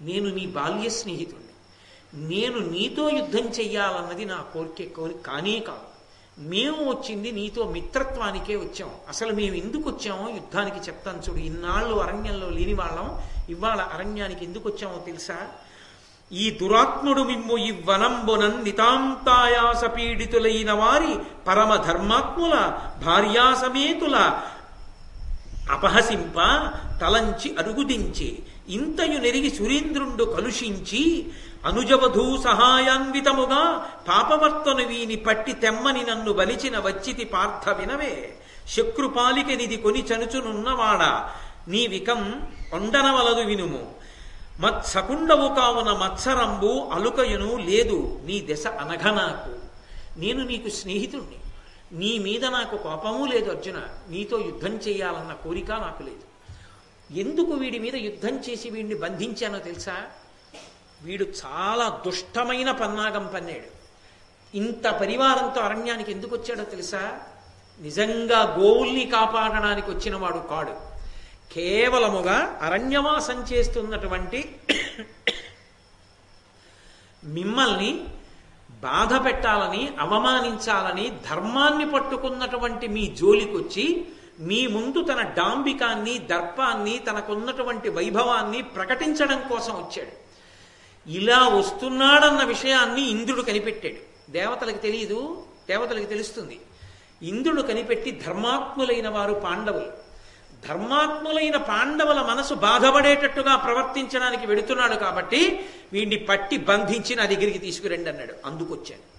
నేను నీ బాల్య స్నేహితుడిని నేను నీతో యుద్ధం చెయ్యాలన్నది నా కోరిక కానీ కాదు. మేము వచ్చింది నీతో మిత్రత్వానికే వచ్చాం. అసలు మేము ఎందుకు వచ్చామో యుద్ధానికి చెప్తాను చూడు. ఇన్నాళ్ళు అరణ్యంలో లేని వాళ్ళం. ఇవాళ అరణ్యానికి ఎందుకు వచ్చామో తెలుసా? ఈ దురాత్ముడు మిమ్ము ఈ వనంబునన్ నితాంతాయాస పీడితులైన వారి పరమ ధర్మాత్ముల భార్యాసమేతుల అపహసింప తలంచి అరుగుదించి ఇంతయు నెరిగి సురేంద్రుండు కలుషించి అనుజవధూ సహాయాన్వితముగా పాపవర్తను వీని పట్టి తెమ్మని నన్ను బలిచిన వచ్చితి పార్థ వినవే. శక్రుపాలికనిది కొని చనుచునున్నవాడా నీ వికం కొండనవలదు వినుము. మత్సకుండవు కావున మత్సరంబు అలుకయును లేదు. నీ దశ అనఘనాకు నేను నీకు స్నేహితుణ్ణి. నీ మీద నాకు కోపము లేదు అర్జున. నీతో యుద్ధం చేయాలన్న కోరిక నాకు లేదు. ఎందుకు వీడి మీద యుద్ధం చేసి వీడిని బంధించానో తెలుసా? వీడు చాలా దుష్టమైన పన్నాగం పన్నాడు. ఇంత పరివారంతో అరణ్యానికి ఎందుకు వచ్చాడో తెలుసా? నిజంగా గోవుల్ని కాపాడడానికి వచ్చినవాడు కాడు. కేవలముగా అరణ్యవాసం చేస్తున్నటువంటి మిమ్మల్ని బాధ పెట్టాలని అవమానించాలని ధర్మాన్ని పట్టుకున్నటువంటి మీ జోలికొచ్చి మీ ముందు తన డాంబికాన్ని దర్పాన్ని తనకున్నటువంటి వైభవాన్ని ప్రకటించడం కోసం వచ్చాడు. ఇలా వస్తున్నాడన్న విషయాన్ని ఇంద్రుడు కనిపెట్టాడు. దేవతలకు తెలియదు దేవతలకు తెలుస్తుంది. ఇంద్రుడు కనిపెట్టి ధర్మాత్ములైన వారు పాండవులు. ధర్మాత్ములైన పాండవుల మనసు బాధపడేటట్టుగా ప్రవర్తించడానికి వెడుతున్నాడు కాబట్టి వీడిని పట్టి బంధించి నా దగ్గరికి తీసుకురండి అన్నాడు. అందుకొచ్చాను.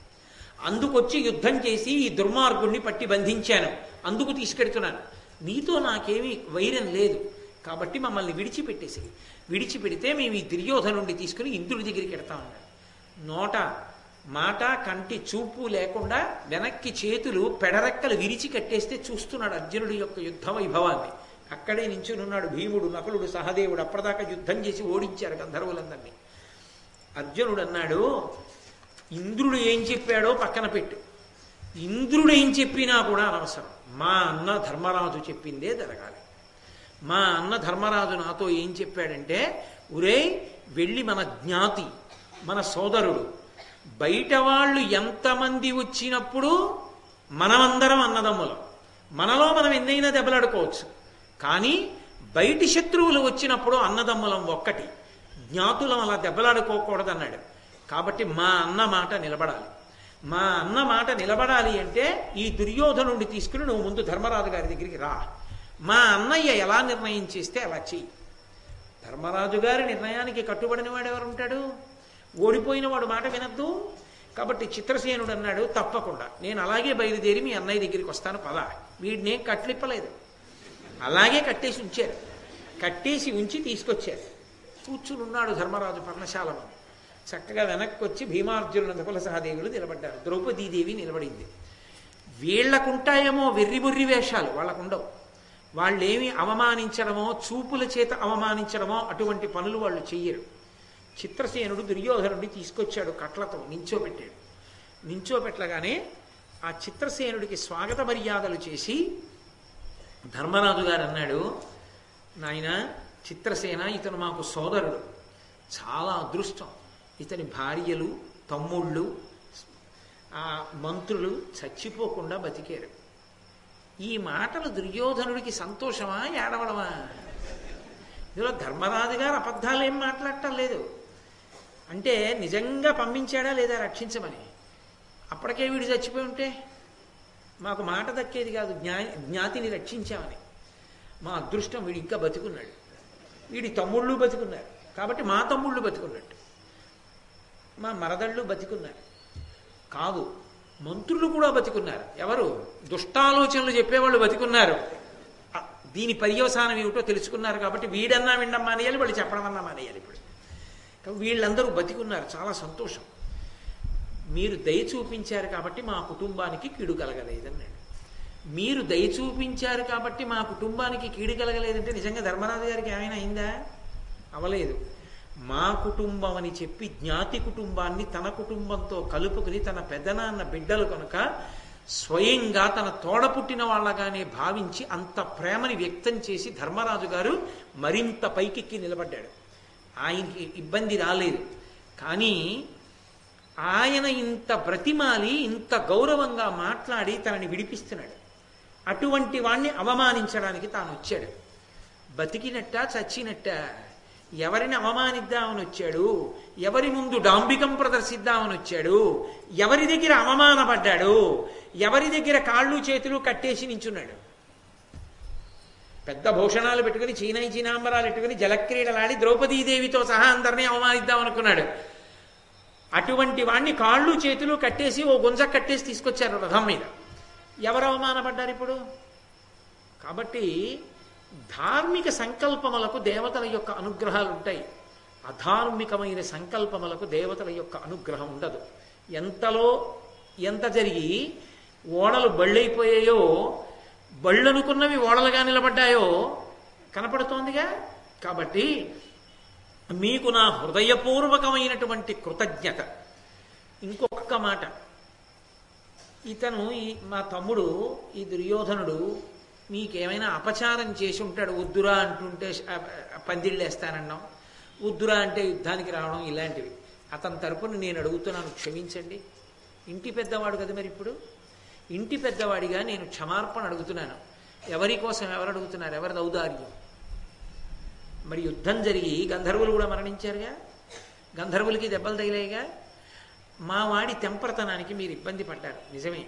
అందుకొచ్చి యుద్ధం చేసి ఈ దుర్మార్గుణ్ణి పట్టి బంధించాను. అందుకు తీసుకెడుతున్నాను. నీతో నాకేమీ వైరం లేదు. కాబట్టి మమ్మల్ని విడిచిపెట్టేసి విడిచిపెడితే మేము ఈ దుర్యోధనుండి తీసుకుని ఇంద్రుడి దగ్గరికి వెడతామన్నాడు నోట మాట కంటి చూపు లేకుండా వెనక్కి చేతులు పెడరెక్కలు విరిచి కట్టేస్తే చూస్తున్నాడు అర్జునుడి యొక్క యుద్ధ వైభవాన్ని. అక్కడే నించునున్నాడు భీముడు నకులుడు సహదేవుడు. అప్పటిదాకా యుద్ధం చేసి ఓడించారు గంధర్వులందరినీ. అర్జునుడు అన్నాడు ఇంద్రుడు ఏం చెప్పాడో పక్కన పెట్టు. ఇంద్రుడు ఏం చెప్పినా కూడా అనవసరం. మా అన్న ధర్మరాజు చెప్పిందే జరగాలి. మా అన్న ధర్మరాజు నాతో ఏం చెప్పాడంటే ఉరే వెళ్ళి మన జ్ఞాతి మన సోదరుడు బయట వాళ్ళు ఎంతమంది వచ్చినప్పుడు మనమందరం అన్నదమ్ములం. మనలో మనం ఎన్నైనా దెబ్బలాడుకోవచ్చు. కానీ బయటి శత్రువులు వచ్చినప్పుడు అన్నదమ్ములం ఒక్కటి. జ్ఞాతులం అలా దెబ్బలాడుకోకూడదన్నాడు. కాబట్టి మా అన్న మాట నిలబడాలి. మా అన్న మాట నిలబడాలి అంటే ఈ దుర్యోధనుడిని తీసుకుని నువ్వు ముందు ధర్మరాజు గారి దగ్గరికి రా. మా అన్నయ్య ఎలా నిర్ణయం చేస్తే అలా చెయ్యి. ధర్మరాజు గారి నిర్ణయానికి కట్టుబడిన వాడు ఎవరు ఉంటాడు ఓడిపోయిన వాడు మాట వినద్దు. కాబట్టి చిత్రసేనుడు అన్నాడు తప్పకుండా. నేను అలాగే బయలుదేరి మీ అన్నయ్య దగ్గరికి వస్తాను పద. వీడినేం కట్లిప్పలేదు. అలాగే కట్టేసి ఉంచారు. కట్టేసి ఉంచి తీసుకొచ్చారు. కూర్చుని ఉన్నాడు ధర్మరాజు పర్ణశాలలో. చక్కగా వెనక్కి వచ్చి భీమార్జునుల నకుల సహదేవులు నిలబడ్డారు. ద్రౌపదీదేవి నిలబడింది. వీళ్ళకుంటాయేమో వెర్రి బుర్రి వేషాలు వాళ్ళకుండవు. వాళ్ళేమి అవమానించడమో చూపుల చేత అవమానించడమో అటువంటి పనులు వాళ్ళు చెయ్యరు. చిత్రసేనుడు దుర్యోధనుడిని తీసుకొచ్చాడు కట్లతో నించోబెట్టాడు. నించోబెట్టగానే ఆ చిత్రసేనుడికి స్వాగత మర్యాదలు చేసి ధర్మరాజు గారు అన్నాడు నాయన చిత్రసేన ఇతను మాకు సోదరుడు. చాలా అదృష్టం. ఇతని భార్యలు తమ్ముళ్ళు ఆ మంత్రులు చచ్చిపోకుండా బతికారు. ఈ మాటలు దుర్యోధనుడికి సంతోషమా ఏడవడమా? ఇందులో ధర్మరాజు గారు అబద్ధాలు ఏం మాట్లాడటం లేదు. అంటే నిజంగా పంపించాడా లేదా రక్షించమని? అప్పటికే వీడు చచ్చిపోయి ఉంటే మాకు మాట దక్కేది కాదు జ్ఞా జ్ఞాతిని రక్షించామని. మా అదృష్టం వీడు ఇంకా బతికున్నాడు. వీడి తమ్ముళ్ళు బతికున్నారు. కాబట్టి మా తమ్ముళ్ళు బతికున్నట్టు. మా మరదళ్ళు బతికున్నారు. కాదు మంత్రులు కూడా బతికున్నారు. ఎవరు? దుష్టాలోచనలు చెప్పేవాళ్ళు బతికున్నారు. దీని పర్యవసానం ఏమిటో తెలుసుకున్నారు కాబట్టి వీడన్నా విండం మానేయాలి వాళ్ళు చెప్పడం అన్నా మానేయాలి ఇప్పుడు. వీళ్ళందరూ బతికున్నారు. చాలా సంతోషం. మీరు దయ చూపించారు కాబట్టి మా కుటుంబానికి కీడు కలగలేదన్నాడు మీరు దయ చూపించారు కాబట్టి మా కుటుంబానికి కీడు కలగలేదంటే నిజంగా ధర్మరాజు గారికి ఏమైనా అయిందా? అవలేదు. మా కుటుంబం అని చెప్పి జ్ఞాతి కుటుంబాన్ని తన కుటుంబంతో కలుపుకుని తన పెద్దనాన్న బిడ్డలు కనుక స్వయంగా తన తోడ పుట్టిన వాళ్ళగానే భావించి అంత ప్రేమని వ్యక్తం చేసి ధర్మరాజు గారు మరింత పైకెక్కి నిలబడ్డాడు. ఆయనకి ఇబ్బంది రాలేదు. కానీ ఆయన ఇంత బ్రతిమాలి ఇంత గౌరవంగా మాట్లాడి తనని విడిపిస్తున్నాడు. అటువంటి వాణ్ణి అవమానించడానికి తాను వచ్చాడు. బతికినట్ట చచ్చినట్ట? ఎవరిని అవమానిద్దామని వచ్చాడు? ఎవరి ముందు డాంబికం ప్రదర్శిద్దామని వచ్చాడు? ఎవరి దగ్గర అవమానపడ్డాడు? ఎవరి దగ్గర కాళ్ళు చేతులు కట్టేసి నించున్నాడు? పెద్ద భూషణాలు పెట్టుకుని చీనాయి చీనాంబరాలు పెట్టుకుని జలక్రీడలాడి ద్రౌపదీదేవితో సహా అందరినీ అవమానిద్దాం అనుకున్నాడు అటువంటి వాణ్ణి కాళ్ళు చేతులు కట్టేసి ఓ గుంజ కట్టేసి తీసుకొచ్చారు రథం మీద. ఎవరు అవమానపడ్డారు ఇప్పుడు? కాబట్టి ధార్మిక సంకల్పములకు దేవతల యొక్క అనుగ్రహాలు ఉంటాయి. అధార్మికమైన సంకల్పములకు దేవతల యొక్క అనుగ్రహం ఉండదు. ఎంతలో ఎంత జరిగి ఓడలు బళ్ళైపోయాయో బళ్ళనుకున్నవి ఓడలుగా నిలబడ్డాయో కనపడుతోందిగా. కాబట్టి మీకు నా హృదయపూర్వకమైనటువంటి కృతజ్ఞత. ఇంకొక మాట. ఇతను ఈ మా తమ్ముడు ఈ దుర్యోధనుడు మీకేమైనా అపచారం చేసి ఉంటాడు వద్దురా అంటుంటే పందిళ్ళేస్తానన్నాం. వద్దురా అంటే యుద్ధానికి రావడం ఇలాంటివి. అతని తరపున నేను అడుగుతున్నాను క్షమించండి. ఇంటి పెద్దవాడు కదా మరి ఇప్పుడు? ఇంటి పెద్దవాడిగా నేను క్షమార్పణ అడుగుతున్నాను. ఎవరి కోసం ఎవరు అడుగుతున్నారు? ఎవరిది ఔదార్యం మరి యుద్ధం జరిగి గంధర్వులు కూడా మరణించారుగా? గంధర్వులకి దెబ్బలు తగిలాయిగా? మా వాడి తెంపరతనానికి మీరు ఇబ్బంది పడ్డారు. నిజమే.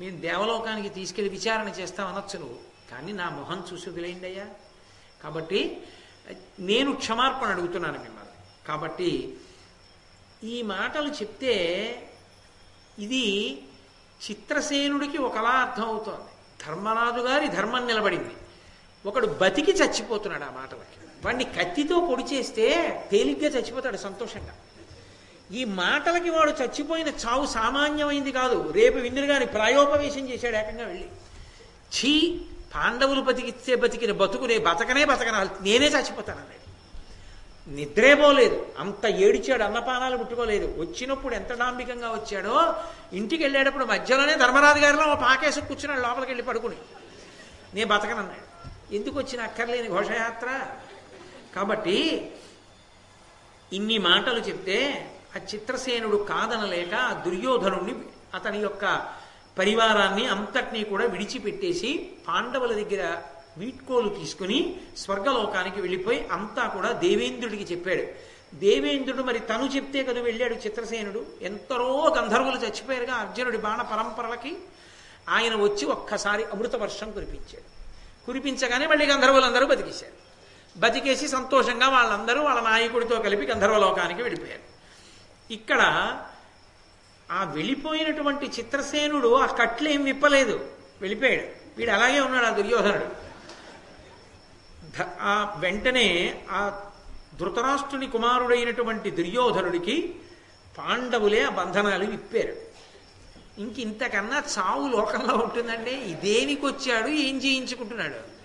మేము దేవలోకానికి తీసుకెళ్ళి విచారణ చేస్తాం అనొచ్చు నువ్వు. కానీ నా మొహం చూసి అయ్యా. కాబట్టి నేను క్షమార్పణ అడుగుతున్నాను మిమ్మల్ని. కాబట్టి ఈ మాటలు చెప్తే ఇది చిత్రసేనుడికి ఒకలా అర్థం అవుతోంది ధర్మరాజు గారి ధర్మం నిలబడింది. ఒకడు బతికి చచ్చిపోతున్నాడు ఆ మాటలకి వాడిని కత్తితో పొడి చేస్తే తేలిగ్గా చచ్చిపోతాడు సంతోషంగా. ఈ మాటలకి వాడు చచ్చిపోయిన చావు సామాన్యమైంది కాదు. రేపు విందురు గాని ప్రాయోపవేశం చేశాడు ఏకంగా వెళ్ళి. ఛీ పాండవులు బతికిస్తే బతికిన బతుకునే బతకనే బతకన నేనే చచ్చిపోతాను అన్నాడు పోలేదు. అంత ఏడిచాడు అన్నపానాలు ముట్టుకోలేదు. వచ్చినప్పుడు ఎంత డాంబికంగా వచ్చాడో ఇంటికి వెళ్ళేటప్పుడు మధ్యలోనే ధర్మరాజు గారిలో ఓ పాకేసి కూర్చున్నాడు లోపలికి వెళ్ళి పడుకుని. నేను బతకనన్నాడు. ఎందుకు వచ్చిన అక్కర్లేని ఘోషయాత్ర? కాబట్టి ఇన్ని మాటలు చెప్తే ఆ చిత్రసేనుడు కాదనలేక ఆ దుర్యోధనుణ్ణి అతని యొక్క పరివారాన్ని అంతటినీ కూడా విడిచిపెట్టేసి పాండవుల దగ్గర వీట్కోలు తీసుకుని స్వర్గలోకానికి వెళ్ళిపోయి అంతా కూడా దేవేంద్రుడికి చెప్పాడు. దేవేంద్రుడు మరి తను చెప్తే కదా వెళ్ళాడు చిత్రసేనుడు? ఎంతరో గంధర్వులు చచ్చిపోయారుగా అర్జునుడి బాణ పరంపరలకి. ఆయన వచ్చి ఒక్కసారి అమృత వర్షం కురిపించాడు. కురిపించగానే మళ్ళీ గంధర్వులందరూ బతికేశారు. బతికేసి సంతోషంగా వాళ్ళందరూ వాళ్ళ నాయకుడితో కలిపి గంధర్వలోకానికి వెళ్ళిపోయారు ఇక్కడ ఆ వెళ్ళిపోయినటువంటి చిత్రసేనుడు ఆ కట్లేం విప్పలేదు. వెళ్ళిపోయాడు. వీడు అలాగే ఉన్నాడు ఆ దుర్యోధనుడు. ఆ వెంటనే ఆ ధృతరాష్ట్రుని కుమారుడైనటువంటి దుర్యోధనుడికి పాండవులే ఆ బంధనాలు విప్పారు. ఇంక ఇంతకన్నా చావు లోకంలో ఉంటుందంటే దేనికి వచ్చాడు ఏం చేయించుకుంటున్నాడు?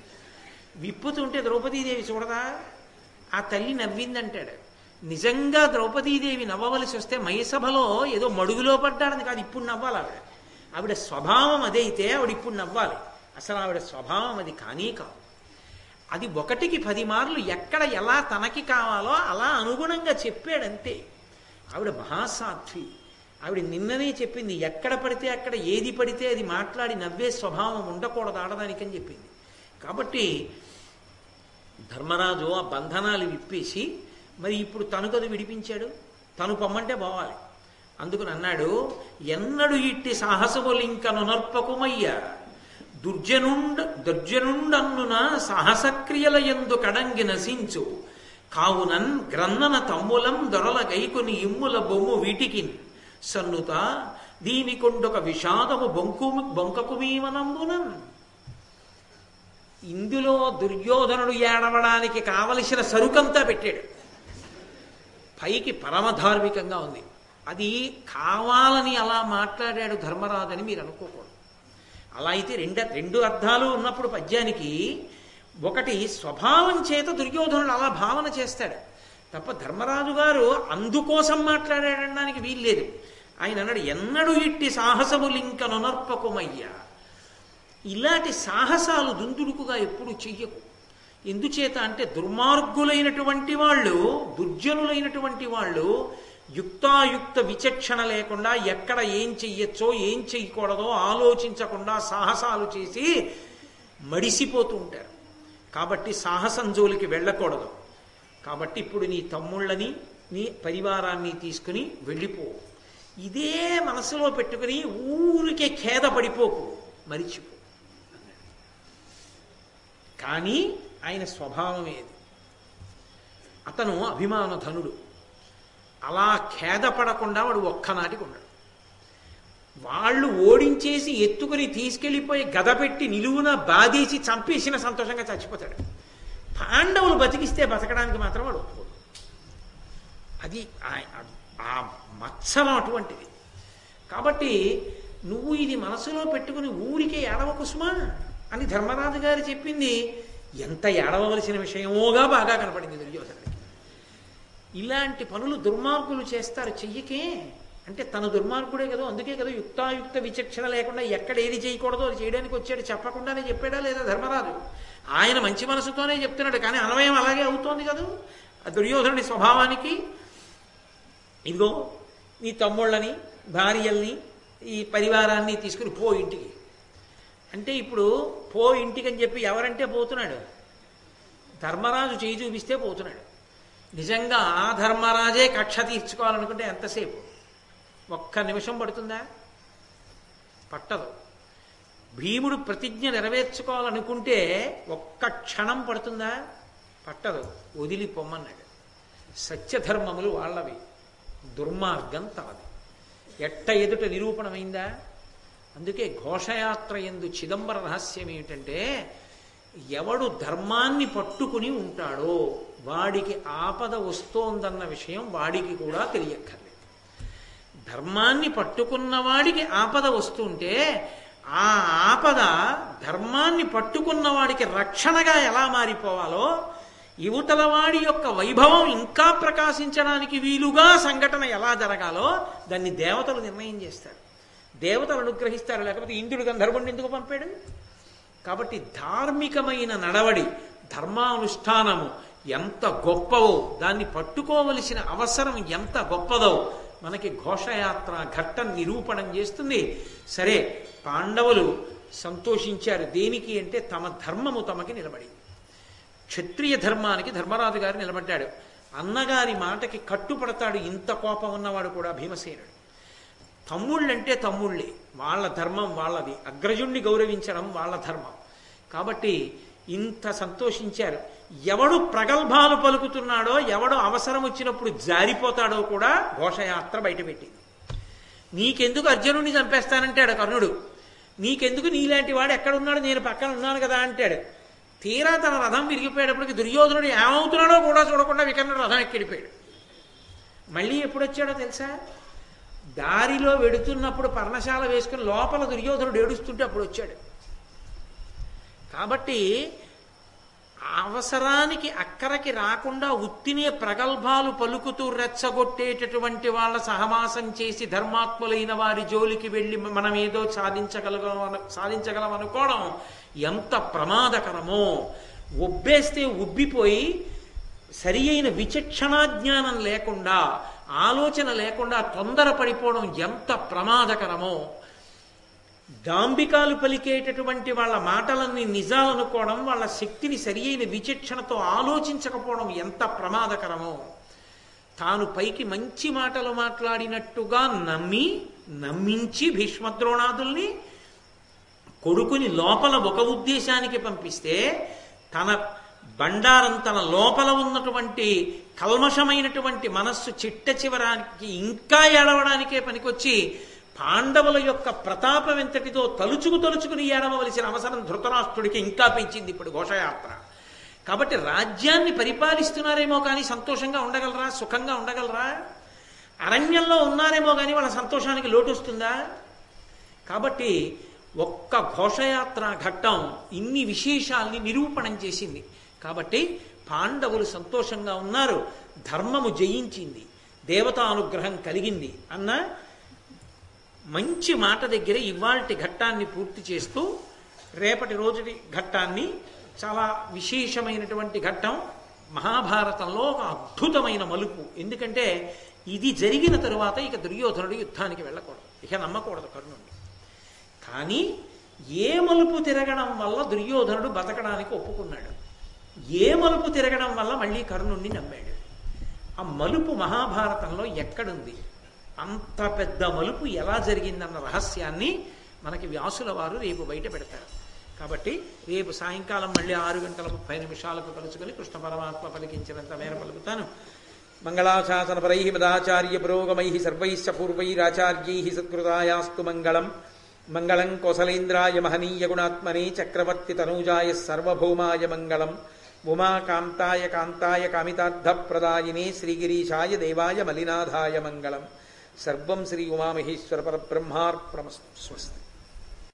విప్పుతుంటే ద్రౌపదీదేవి చూడదా? ఆ తల్లి నవ్విందంటాడు. నిజంగా ద్రౌపదీదేవి నవ్వవలసి వస్తే మయసభలో ఏదో మడుగులో పడ్డాడని కాదు ఇప్పుడు నవ్వాలి ఆవిడ. ఆవిడ స్వభావం అదైతే ఆవిడ ఇప్పుడు నవ్వాలి. అసలు ఆవిడ స్వభావం అది కానీ కాదు. అది ఒకటికి పది మార్లు ఎక్కడ ఎలా తనకి కావాలో అలా అనుగుణంగా చెప్పాడంతే. ఆవిడ మహాసాధ్వి. ఆవిడ నిన్ననే చెప్పింది ఎక్కడ పడితే అక్కడ ఏది పడితే అది మాట్లాడి నవ్వే స్వభావం ఉండకూడదు ఆడదానికని చెప్పింది. కాబట్టి ధర్మరాజు ఆ బంధనాలు విప్పేసి మరి ఇప్పుడు తను కదా విడిపించాడు? తను పొమ్మంటే పోవాలి. అందుకని అన్నాడు ఎన్నడు ఇట్టి సాహసములింకను నర్పకుమయ్య. దుర్జనుండ దుర్జనుండన్నున సాహసక్రియల ఎందు కడంగి నశించు. కావునన్ గ్రన్నన తమ్ములం దొరల గైకుని ఇమ్ముల బొమ్ము వీటికి సన్నుత దీనికొండొక విషాదము బొంకు బొంకకుమీవనంబునన్ ఇందులో దుర్యోధనుడు ఏడవడానికి కావలసిన సరుకంతా పెట్టాడు. పైకి పరమధార్మికంగా ఉంది. అది కావాలని అలా మాట్లాడాడు ధర్మరాజు అని మీరు అనుకోకూడదు. అలా అయితే రెండు రెండు అర్థాలు ఉన్నప్పుడు పద్యానికి ఒకటి స్వభావం చేత దుర్యోధనుడు అలా భావన చేస్తాడు. తప్ప ధర్మరాజు గారు అందుకోసం మాట్లాడాడడానికి వీల్లేదు. ఆయన అన్నాడు ఎన్నడు ఇట్టి సాహసములింకనునర్పకుమయ్యా. ఇలాంటి సాహసాలు దుందుడుకుగా ఎప్పుడు చెయ్యకు. ఎందుచేత అంటే దుర్మార్గులైనటువంటి వాళ్ళు దుర్జనులైనటువంటి వాళ్ళు యుక్తాయుక్త విచక్షణ లేకుండా ఎక్కడ ఏం చెయ్యొచ్చో ఏం చెయ్యకూడదో ఆలోచించకుండా సాహసాలు చేసి మడిసిపోతూ ఉంటారు. కాబట్టి సాహసం జోలికి వెళ్ళకూడదు. కాబట్టి ఇప్పుడు నీ తమ్ముళ్ళని నీ పరివారాన్ని తీసుకుని వెళ్ళిపో. ఇదే మనసులో పెట్టుకుని ఊరికే ఖేదపడిపోకు మరిచిపో. కానీ ఆయన స్వభావం ఏది అతను అభిమానధనుడు. అలా ఖేదపడకుండా వాడు ఒక్కనాటికి ఉండడు. వాళ్ళు ఓడించేసి ఎత్తుకుని తీసుకెళ్ళిపోయి గద పెట్టి నిలువున బాధేసి చంపేసిన సంతోషంగా చచ్చిపోతాడు. పాండవులు బతికిస్తే బతకడానికి మాత్రం వాడు ఒప్పుకోడు. అది ఆ మత్సరం అటువంటిది. కాబట్టి నువ్వు ఇది మనసులో పెట్టుకుని ఊరికే ఏడవ కుసుమా అని ధర్మరాజు గారు చెప్పింది. ఎంత ఏడవలసిన విషయమోగా బాగా కనపడింది దుర్యోధనుడికి. ఇలాంటి పనులు దుర్మార్గులు చేస్తారు చెయ్యకే. అంటే తన దుర్మార్గుడే కదా అందుకే కదా యుక్తాయుక్త విచక్షణ లేకుండా ఎక్కడ ఏది చేయకూడదో అది చేయడానికి వచ్చాడు చెప్పకుండానే చెప్పాడా లేదా ధర్మరాజు? ఆయన మంచి మనసుతోనే చెప్తున్నాడు కానీ అన్వయం అలాగే అవుతోంది కదా? ఆ దుర్యోధనుడి స్వభావానికి ఇదిగో నీ తమ్ముళ్ళని భార్యల్ని ఈ పరివారాన్ని తీసుకుని పో ఇంటికి. అంటే ఇప్పుడు పో ఇంటికని చెప్పి ఎవరంటే పోతున్నాడు? ధర్మరాజు చేయి చూపిస్తే పోతున్నాడు. నిజంగా ఆ ధర్మరాజే కక్ష తీర్చుకోవాలనుకుంటే ఎంతసేపు? ఒక్క నిమిషం పడుతుందా? పట్టదు. భీముడు ప్రతిజ్ఞ నెరవేర్చుకోవాలనుకుంటే ఒక్క క్షణం పడుతుందా? పట్టదు. వదిలి పొమ్మన్నాడు సత్యధర్మములు వాళ్ళవి. దుర్మార్గం తమది ఎట్ట ఎదుట నిరూపణమైందా? అందుకే ఘోషయాత్ర ఎందు చిదంబర రహస్యం ఏమిటంటే ఎవడు ధర్మాన్ని పట్టుకుని ఉంటాడో వాడికి ఆపద వస్తోందన్న విషయం వాడికి కూడా తెలియక్కర్లేదు. ధర్మాన్ని పట్టుకున్న వాడికి ఆపద వస్తుంటే ఆ ఆపద ధర్మాన్ని పట్టుకున్న వాడికి రక్షణగా ఎలా మారిపోవాలో యువతల వాడి యొక్క వైభవం ఇంకా ప్రకాశించడానికి వీలుగా సంఘటన ఎలా జరగాలో దాన్ని దేవతలు నిర్ణయం చేస్తారు. దేవతలు అనుగ్రహిస్తారు లేకపోతే ఇంద్రుడు గంధర్వుడిని ఎందుకు పంపాడు? కాబట్టి ధార్మికమైన నడవడి ధర్మానుష్ఠానము ఎంత గొప్పవో దాన్ని పట్టుకోవలసిన అవసరం ఎంత గొప్పదో మనకి ఘోషయాత్ర ఘట్టం నిరూపణం చేస్తుంది. సరే పాండవులు సంతోషించారు. దేనికి అంటే తమ ధర్మము తమకి నిలబడింది. క్షత్రియ ధర్మానికి ధర్మరాజు గారు నిలబడ్డాడు. అన్నగారి మాటకి కట్టుపడతాడు ఇంత కోపం ఉన్నవాడు కూడా భీమసేనుడు. తమ్ముళ్ళంటే తమ్ముళ్ళే వాళ్ళ ధర్మం వాళ్ళది. అగ్రజుణ్ణి గౌరవించడం వాళ్ళ ధర్మం. కాబట్టి ఇంత సంతోషించారు. ఎవడు ప్రగల్భాలు పలుకుతున్నాడో ఎవడు అవసరం వచ్చినప్పుడు జారిపోతాడో కూడా ఘోషయాత్ర బయటపెట్టింది నీకెందుకు అర్జునుడిని చంపేస్తానంటాడు కర్ణుడు? నీకెందుకు నీలాంటి వాడు ఎక్కడున్నాడు? నేను పక్కన ఉన్నాను కదా అంటాడు. తీరా తన రథం విరిగిపోయేటప్పటికి దుర్యోధనుడు ఏమవుతున్నాడో కూడా చూడకుండా వికర్ణుడు రథం ఎక్కిడిపోయాడు మళ్ళీ ఎప్పుడొచ్చాడో తెలుసా? దారిలో వెడుతున్నప్పుడు పర్ణశాల వేసుకుని లోపల దుర్యోధనుడు ఏడుస్తుంటే అప్పుడు వచ్చాడు. కాబట్టి అవసరానికి అక్కరకి రాకుండా ఉత్తినే ప్రగల్భాలు పలుకుతూ రెచ్చగొట్టేటటువంటి వాళ్ళ సహవాసం చేసి ధర్మాత్ములైన వారి జోలికి వెళ్ళి మనం ఏదో సాధించగలగం సాధించగలం అనుకోవడం ఎంత ప్రమాదకరమో. ఒబ్బేస్తే ఉబ్బిపోయి సరి అయిన విచక్షణా జ్ఞానం లేకుండా ఆలోచన లేకుండా తొందరపడిపోవడం ఎంత ప్రమాదకరమో దాంబికాలు పలికేటటువంటి వాళ్ళ మాటలన్నీ నిజాలనుకోవడం వాళ్ళ శక్తిని సరి అయిన విచక్షణతో ఆలోచించకపోవడం ఎంత ప్రమాదకరమో. తాను పైకి మంచి మాటలు మాట్లాడినట్టుగా నమ్మి నమ్మించి భీష్మద్రోణాదుల్ని కొడుకుని లోపల ఒక ఉద్దేశానికి పంపిస్తే తన బండారం తన లోపల ఉన్నటువంటి కల్మషమైనటువంటి మనస్సు చిట్ట చివరానికి ఇంకా ఏడవడానికే పనికొచ్చి పాండవుల యొక్క ప్రతాపం ఎంతటిదో తలుచుకు తలుచుకుని ఏడవలసిన అవసరం ధృతరాష్ట్రుడికి ఇంకా పెంచింది ఇప్పుడు ఘోషయాత్ర. కాబట్టి రాజ్యాన్ని పరిపాలిస్తున్నారేమో కానీ సంతోషంగా ఉండగలరా? సుఖంగా ఉండగలరా? అరణ్యంలో ఉన్నారేమో కానీ వాళ్ళ సంతోషానికి లోటు వస్తుందా కాబట్టి ఒక్క ఘోషయాత్ర ఘట్టం ఇన్ని విశేషాల్ని నిరూపణం చేసింది. కాబట్టి పాండవులు సంతోషంగా ఉన్నారు. ధర్మము జయించింది. దేవతానుగ్రహం కలిగింది అన్న మంచి మాట దగ్గర ఇవాల్టి ఘట్టాన్ని పూర్తి చేస్తూ రేపటి రోజుటి ఘట్టాన్ని చాలా విశేషమైనటువంటి ఘట్టం మహాభారతంలో ఒక అద్భుతమైన మలుపు. ఎందుకంటే ఇది జరిగిన తరువాత ఇక దుర్యోధనుడు యుద్ధానికి వెళ్ళకూడదు. ఇక నమ్మకూడదు కర్ణుడిని కానీ ఏ మలుపు తిరగడం వల్ల దుర్యోధనుడు బతకడానికి ఒప్పుకున్నాడు? ఏ మలుపు తిరగడం వల్ల మళ్ళీ కర్ణుణ్ణి నమ్మాడు? ఆ మలుపు మహాభారతంలో ఎక్కడుంది? అంత పెద్ద మలుపు ఎలా జరిగిందన్న రహస్యాన్ని మనకి వ్యాసుల వారు రేపు బయట పెడతారు. కాబట్టి రేపు సాయంకాలం మళ్ళీ ఆరు గంటల ముప్పై నిమిషాలకు కలుసుకొని కృష్ణ పరమాత్మ పలికించినంత మేర పలుకుతాను. మంగళాశాసనపరై మదాచార్య పురోగమై సర్వైశ్చ పూర్వైరాచార్యై సత్కృతాయాస్తు మంగళం. మంగళం కోసలేంద్రాయ మహనీయ గుణాత్మనే చక్రవర్తి తనూజాయ సర్వభౌమాయ మంగళం. उमा कांताय कांताय कामिताद्ध प्रदायिनी श्रीगिरीशाय देवाय मलिनाधाय मंगलम सर्वं श्री उमा महेश्वर पर ब्रह्मार्पणमस्तु स्वस्ति